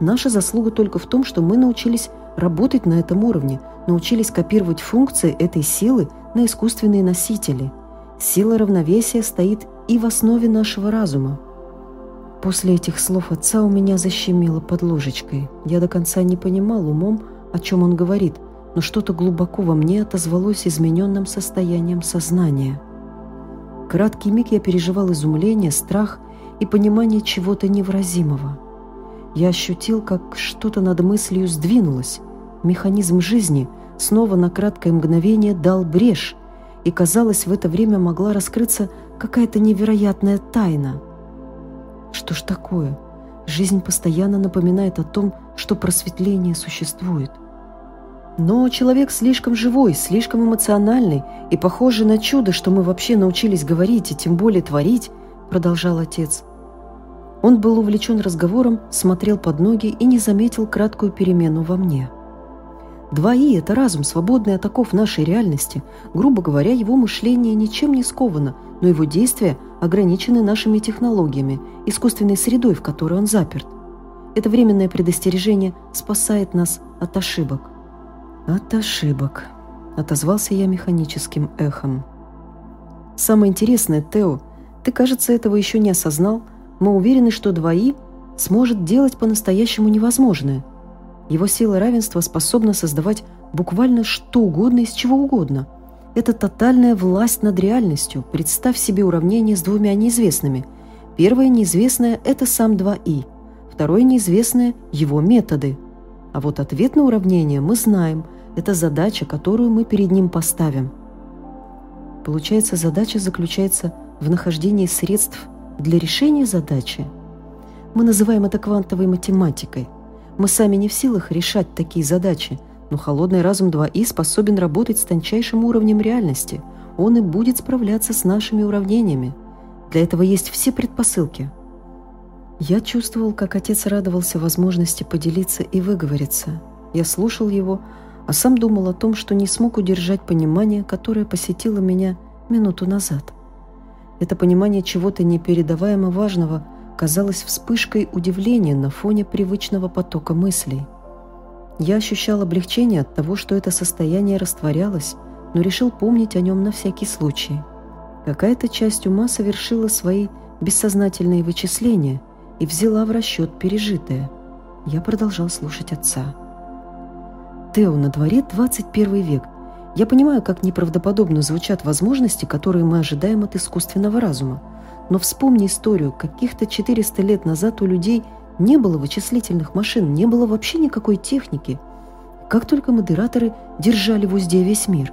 Наша заслуга только в том, что мы научились работать на этом уровне, научились копировать функции этой силы на искусственные носители. Сила равновесия стоит и в основе нашего разума. После этих слов отца у меня защемило под ложечкой. Я до конца не понимал умом, о чем он говорит, но что-то глубоко во мне отозвалось измененным состоянием сознания. Краткий миг я переживал изумление, страх и понимание чего-то невразимого – я ощутил, как что-то над мыслью сдвинулось. Механизм жизни снова на краткое мгновение дал брешь, и, казалось, в это время могла раскрыться какая-то невероятная тайна. Что ж такое? Жизнь постоянно напоминает о том, что просветление существует. Но человек слишком живой, слишком эмоциональный и похожий на чудо, что мы вообще научились говорить и тем более творить, продолжал отец – он был увлечен разговором, смотрел под ноги и не заметил краткую перемену во мне. Двои – это разум, свободный от оков нашей реальности. Грубо говоря, его мышление ничем не сковано, но его действия ограничены нашими технологиями, искусственной средой, в которой он заперт. Это временное предостережение спасает нас от ошибок. «От ошибок», – отозвался я механическим эхом. «Самое интересное, Тео, ты, кажется, этого еще не осознал – мы уверены, что двои сможет делать по-настоящему невозможное. Его сила равенства способна создавать буквально что угодно из чего угодно. Это тотальная власть над реальностью. Представь себе уравнение с двумя неизвестными. Первое неизвестное – это сам 2и. Второе неизвестное – его методы. А вот ответ на уравнение мы знаем. Это задача, которую мы перед ним поставим. Получается, задача заключается в нахождении средств для решения задачи. Мы называем это квантовой математикой. Мы сами не в силах решать такие задачи, но холодный разум 2И способен работать с тончайшим уровнем реальности. Он и будет справляться с нашими уравнениями. Для этого есть все предпосылки. Я чувствовал, как отец радовался возможности поделиться и выговориться. Я слушал его, а сам думал о том, что не смог удержать понимание, которое посетило меня минуту назад – это понимание чего-то непередаваемо важного казалось вспышкой удивления на фоне привычного потока мыслей. Я ощущал облегчение от того, что это состояние растворялось, но решил помнить о нем на всякий случай. Какая-то часть ума совершила свои бессознательные вычисления и взяла в расчет пережитое. Я продолжал слушать отца. «Тео, на дворе 21 век – я понимаю, как неправдоподобно звучат возможности, которые мы ожидаем от искусственного разума. Но вспомни историю. Каких-то 400 лет назад у людей не было вычислительных машин, не было вообще никакой техники. Как только модераторы держали в узде весь мир.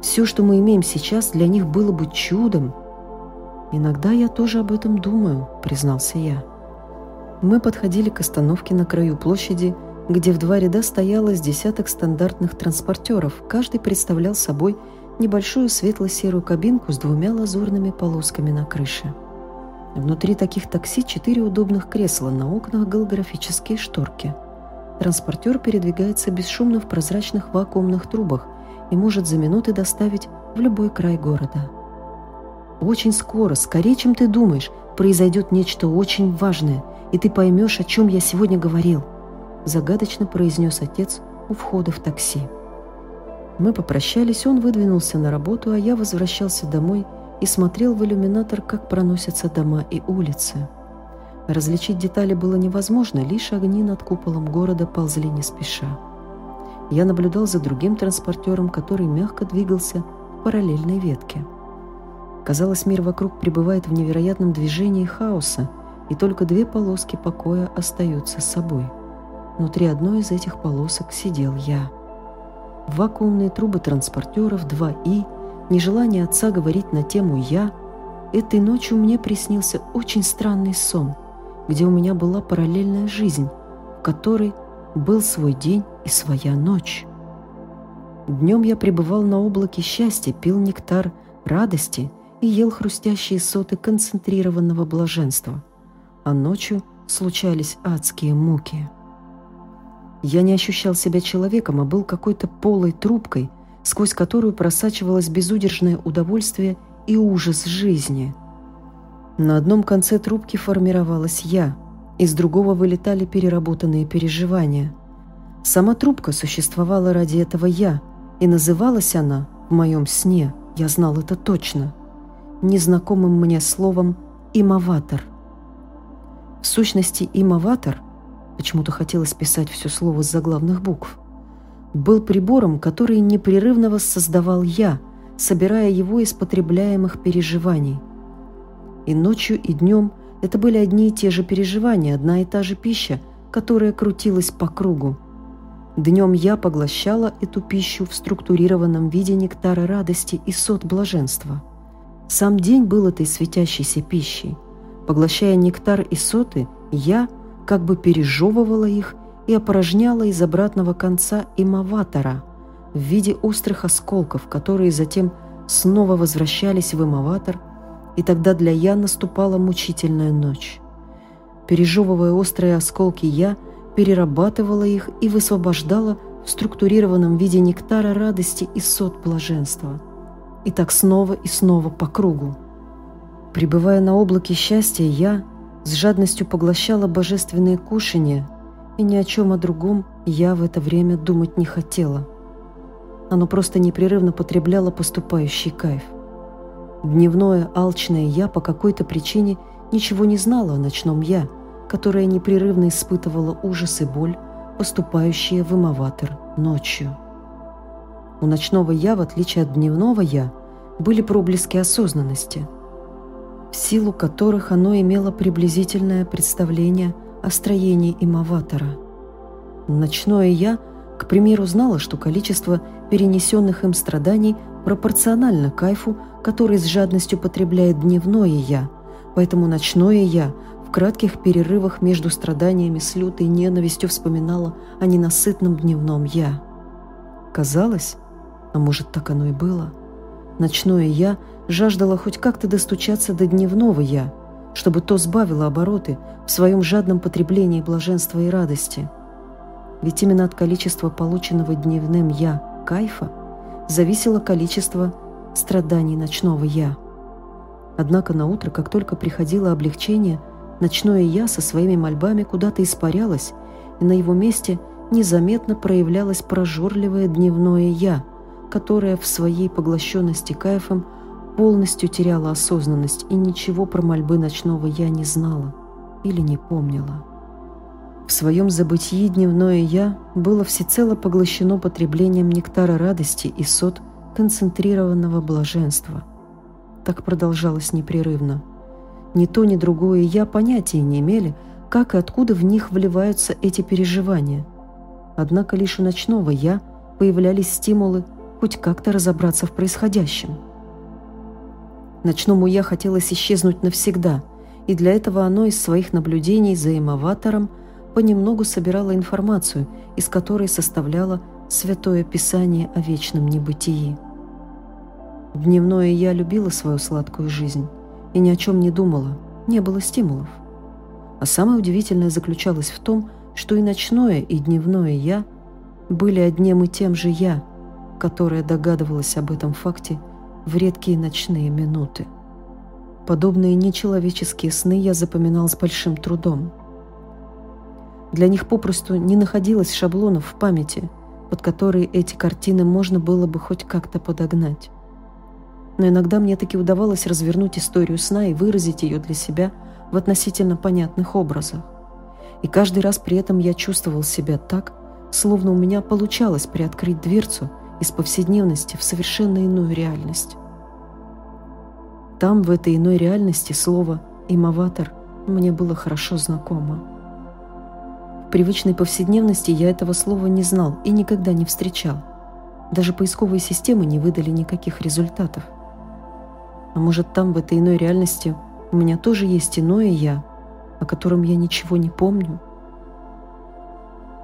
Все, что мы имеем сейчас, для них было бы чудом. «Иногда я тоже об этом думаю», — признался я. Мы подходили к остановке на краю площади, где в два ряда стояло с десяток стандартных транспортеров. Каждый представлял собой небольшую светло-серую кабинку с двумя лазурными полосками на крыше. Внутри таких такси четыре удобных кресла, на окнах голографические шторки. Транспортер передвигается бесшумно в прозрачных вакуумных трубах и может за минуты доставить в любой край города. Очень скоро, скорее, чем ты думаешь, произойдет нечто очень важное – и ты поймешь, о чем я сегодня говорил», – загадочно произнес отец у входа в такси. Мы попрощались, он выдвинулся на работу, а я возвращался домой и смотрел в иллюминатор, как проносятся дома и улицы. Различить детали было невозможно, лишь огни над куполом города ползли не спеша. Я наблюдал за другим транспортером, который мягко двигался в параллельной ветке. Казалось, мир вокруг пребывает в невероятном движении хаоса – и только две полоски покоя остаются собой. Внутри одной из этих полосок сидел я. Вакуумные трубы транспортеров 2И, нежелание отца говорить на тему «я», этой ночью мне приснился очень странный сон, где у меня была параллельная жизнь, в которой был свой день и своя ночь. Днем я пребывал на облаке счастья, пил нектар радости и ел хрустящие соты концентрированного блаженства – а ночью случались адские муки. Я не ощущал себя человеком, а был какой-то полой трубкой, сквозь которую просачивалось безудержное удовольствие и ужас жизни. На одном конце трубки формировалась я, из другого вылетали переработанные переживания. Сама трубка существовала ради этого «я», и называлась она в моем сне, я знал это точно, незнакомым мне словом «имоватор». В сущности, имоватор, почему-то хотелось писать все слово с заглавных букв, был прибором, который непрерывно воссоздавал я, собирая его из потребляемых переживаний. И ночью, и днем это были одни и те же переживания, одна и та же пища, которая крутилась по кругу. Днем я поглощала эту пищу в структурированном виде нектара радости и сот блаженства. Сам день был этой светящейся пищей. Поглощая нектар и соты, я как бы пережевывала их и опорожняла из обратного конца имоватора в виде острых осколков, которые затем снова возвращались в имоватор, и тогда для я наступала мучительная ночь. Пережевывая острые осколки я, перерабатывала их и высвобождала в структурированном виде нектара радости и сот блаженства. И так снова и снова по кругу. Пребывая на облаке счастья, я с жадностью поглощала божественные кушания, и ни о чем о другом я в это время думать не хотела. Оно просто непрерывно потребляло поступающий кайф. Дневное алчное «я» по какой-то причине ничего не знало о ночном «я», которое непрерывно испытывало ужас и боль, поступающие в имоватор ночью. У ночного «я», в отличие от дневного «я», были проблески осознанности – в силу которых оно имело приблизительное представление о строении имоватора. Ночное «я», к примеру, знало, что количество перенесенных им страданий пропорционально кайфу, который с жадностью потребляет дневное «я», поэтому ночное «я» в кратких перерывах между страданиями с лютой ненавистью вспоминало о ненасытном дневном «я». Казалось, а может так оно и было, ночное «я» – жаждала хоть как-то достучаться до дневного «я», чтобы то сбавило обороты в своем жадном потреблении блаженства и радости. Ведь именно от количества полученного дневным «я» кайфа зависело количество страданий ночного «я». Однако на утро, как только приходило облегчение, ночное «я» со своими мольбами куда-то испарялось, и на его месте незаметно проявлялось прожорливое дневное «я», которое в своей поглощенности кайфом полностью теряла осознанность и ничего про мольбы ночного я не знала или не помнила. В своем забытии дневное «я» было всецело поглощено потреблением нектара радости и сот концентрированного блаженства. Так продолжалось непрерывно. Ни то, ни другое «я» понятия не имели, как и откуда в них вливаются эти переживания. Однако лишь у ночного «я» появлялись стимулы хоть как-то разобраться в происходящем – Ночному «я» хотелось исчезнуть навсегда, и для этого оно из своих наблюдений за эмоватором понемногу собирало информацию, из которой составляло Святое Писание о вечном небытии. Дневное я любила свою сладкую жизнь и ни о чем не думала, не было стимулов. А самое удивительное заключалось в том, что и ночное, и дневное я были одним и тем же я, которая догадывалась об этом факте в редкие ночные минуты. Подобные нечеловеческие сны я запоминал с большим трудом. Для них попросту не находилось шаблонов в памяти, под которые эти картины можно было бы хоть как-то подогнать. Но иногда мне таки удавалось развернуть историю сна и выразить ее для себя в относительно понятных образах. И каждый раз при этом я чувствовал себя так, словно у меня получалось приоткрыть дверцу из повседневности в совершенно иную реальность. Там, в этой иной реальности, слово «имоватор» мне было хорошо знакомо. В привычной повседневности я этого слова не знал и никогда не встречал. Даже поисковые системы не выдали никаких результатов. А может, там, в этой иной реальности, у меня тоже есть иное «я», о котором я ничего не помню?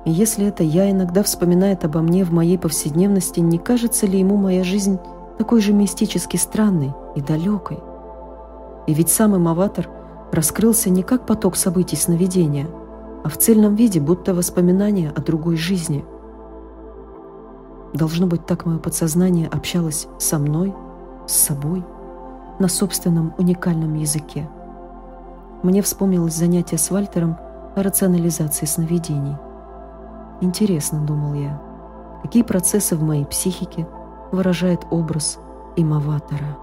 И если это «я» иногда вспоминает обо мне в моей повседневности, не кажется ли ему моя жизнь такой же мистически странной и далекой? И ведь сам имоватор раскрылся не как поток событий сновидения, а в цельном виде, будто воспоминание о другой жизни. Должно быть, так мое подсознание общалось со мной, с собой – на собственном уникальном языке. Мне вспомнилось занятие с Вальтером о рационализации сновидений. Интересно, думал я, какие процессы в моей психике выражает образ имоватора.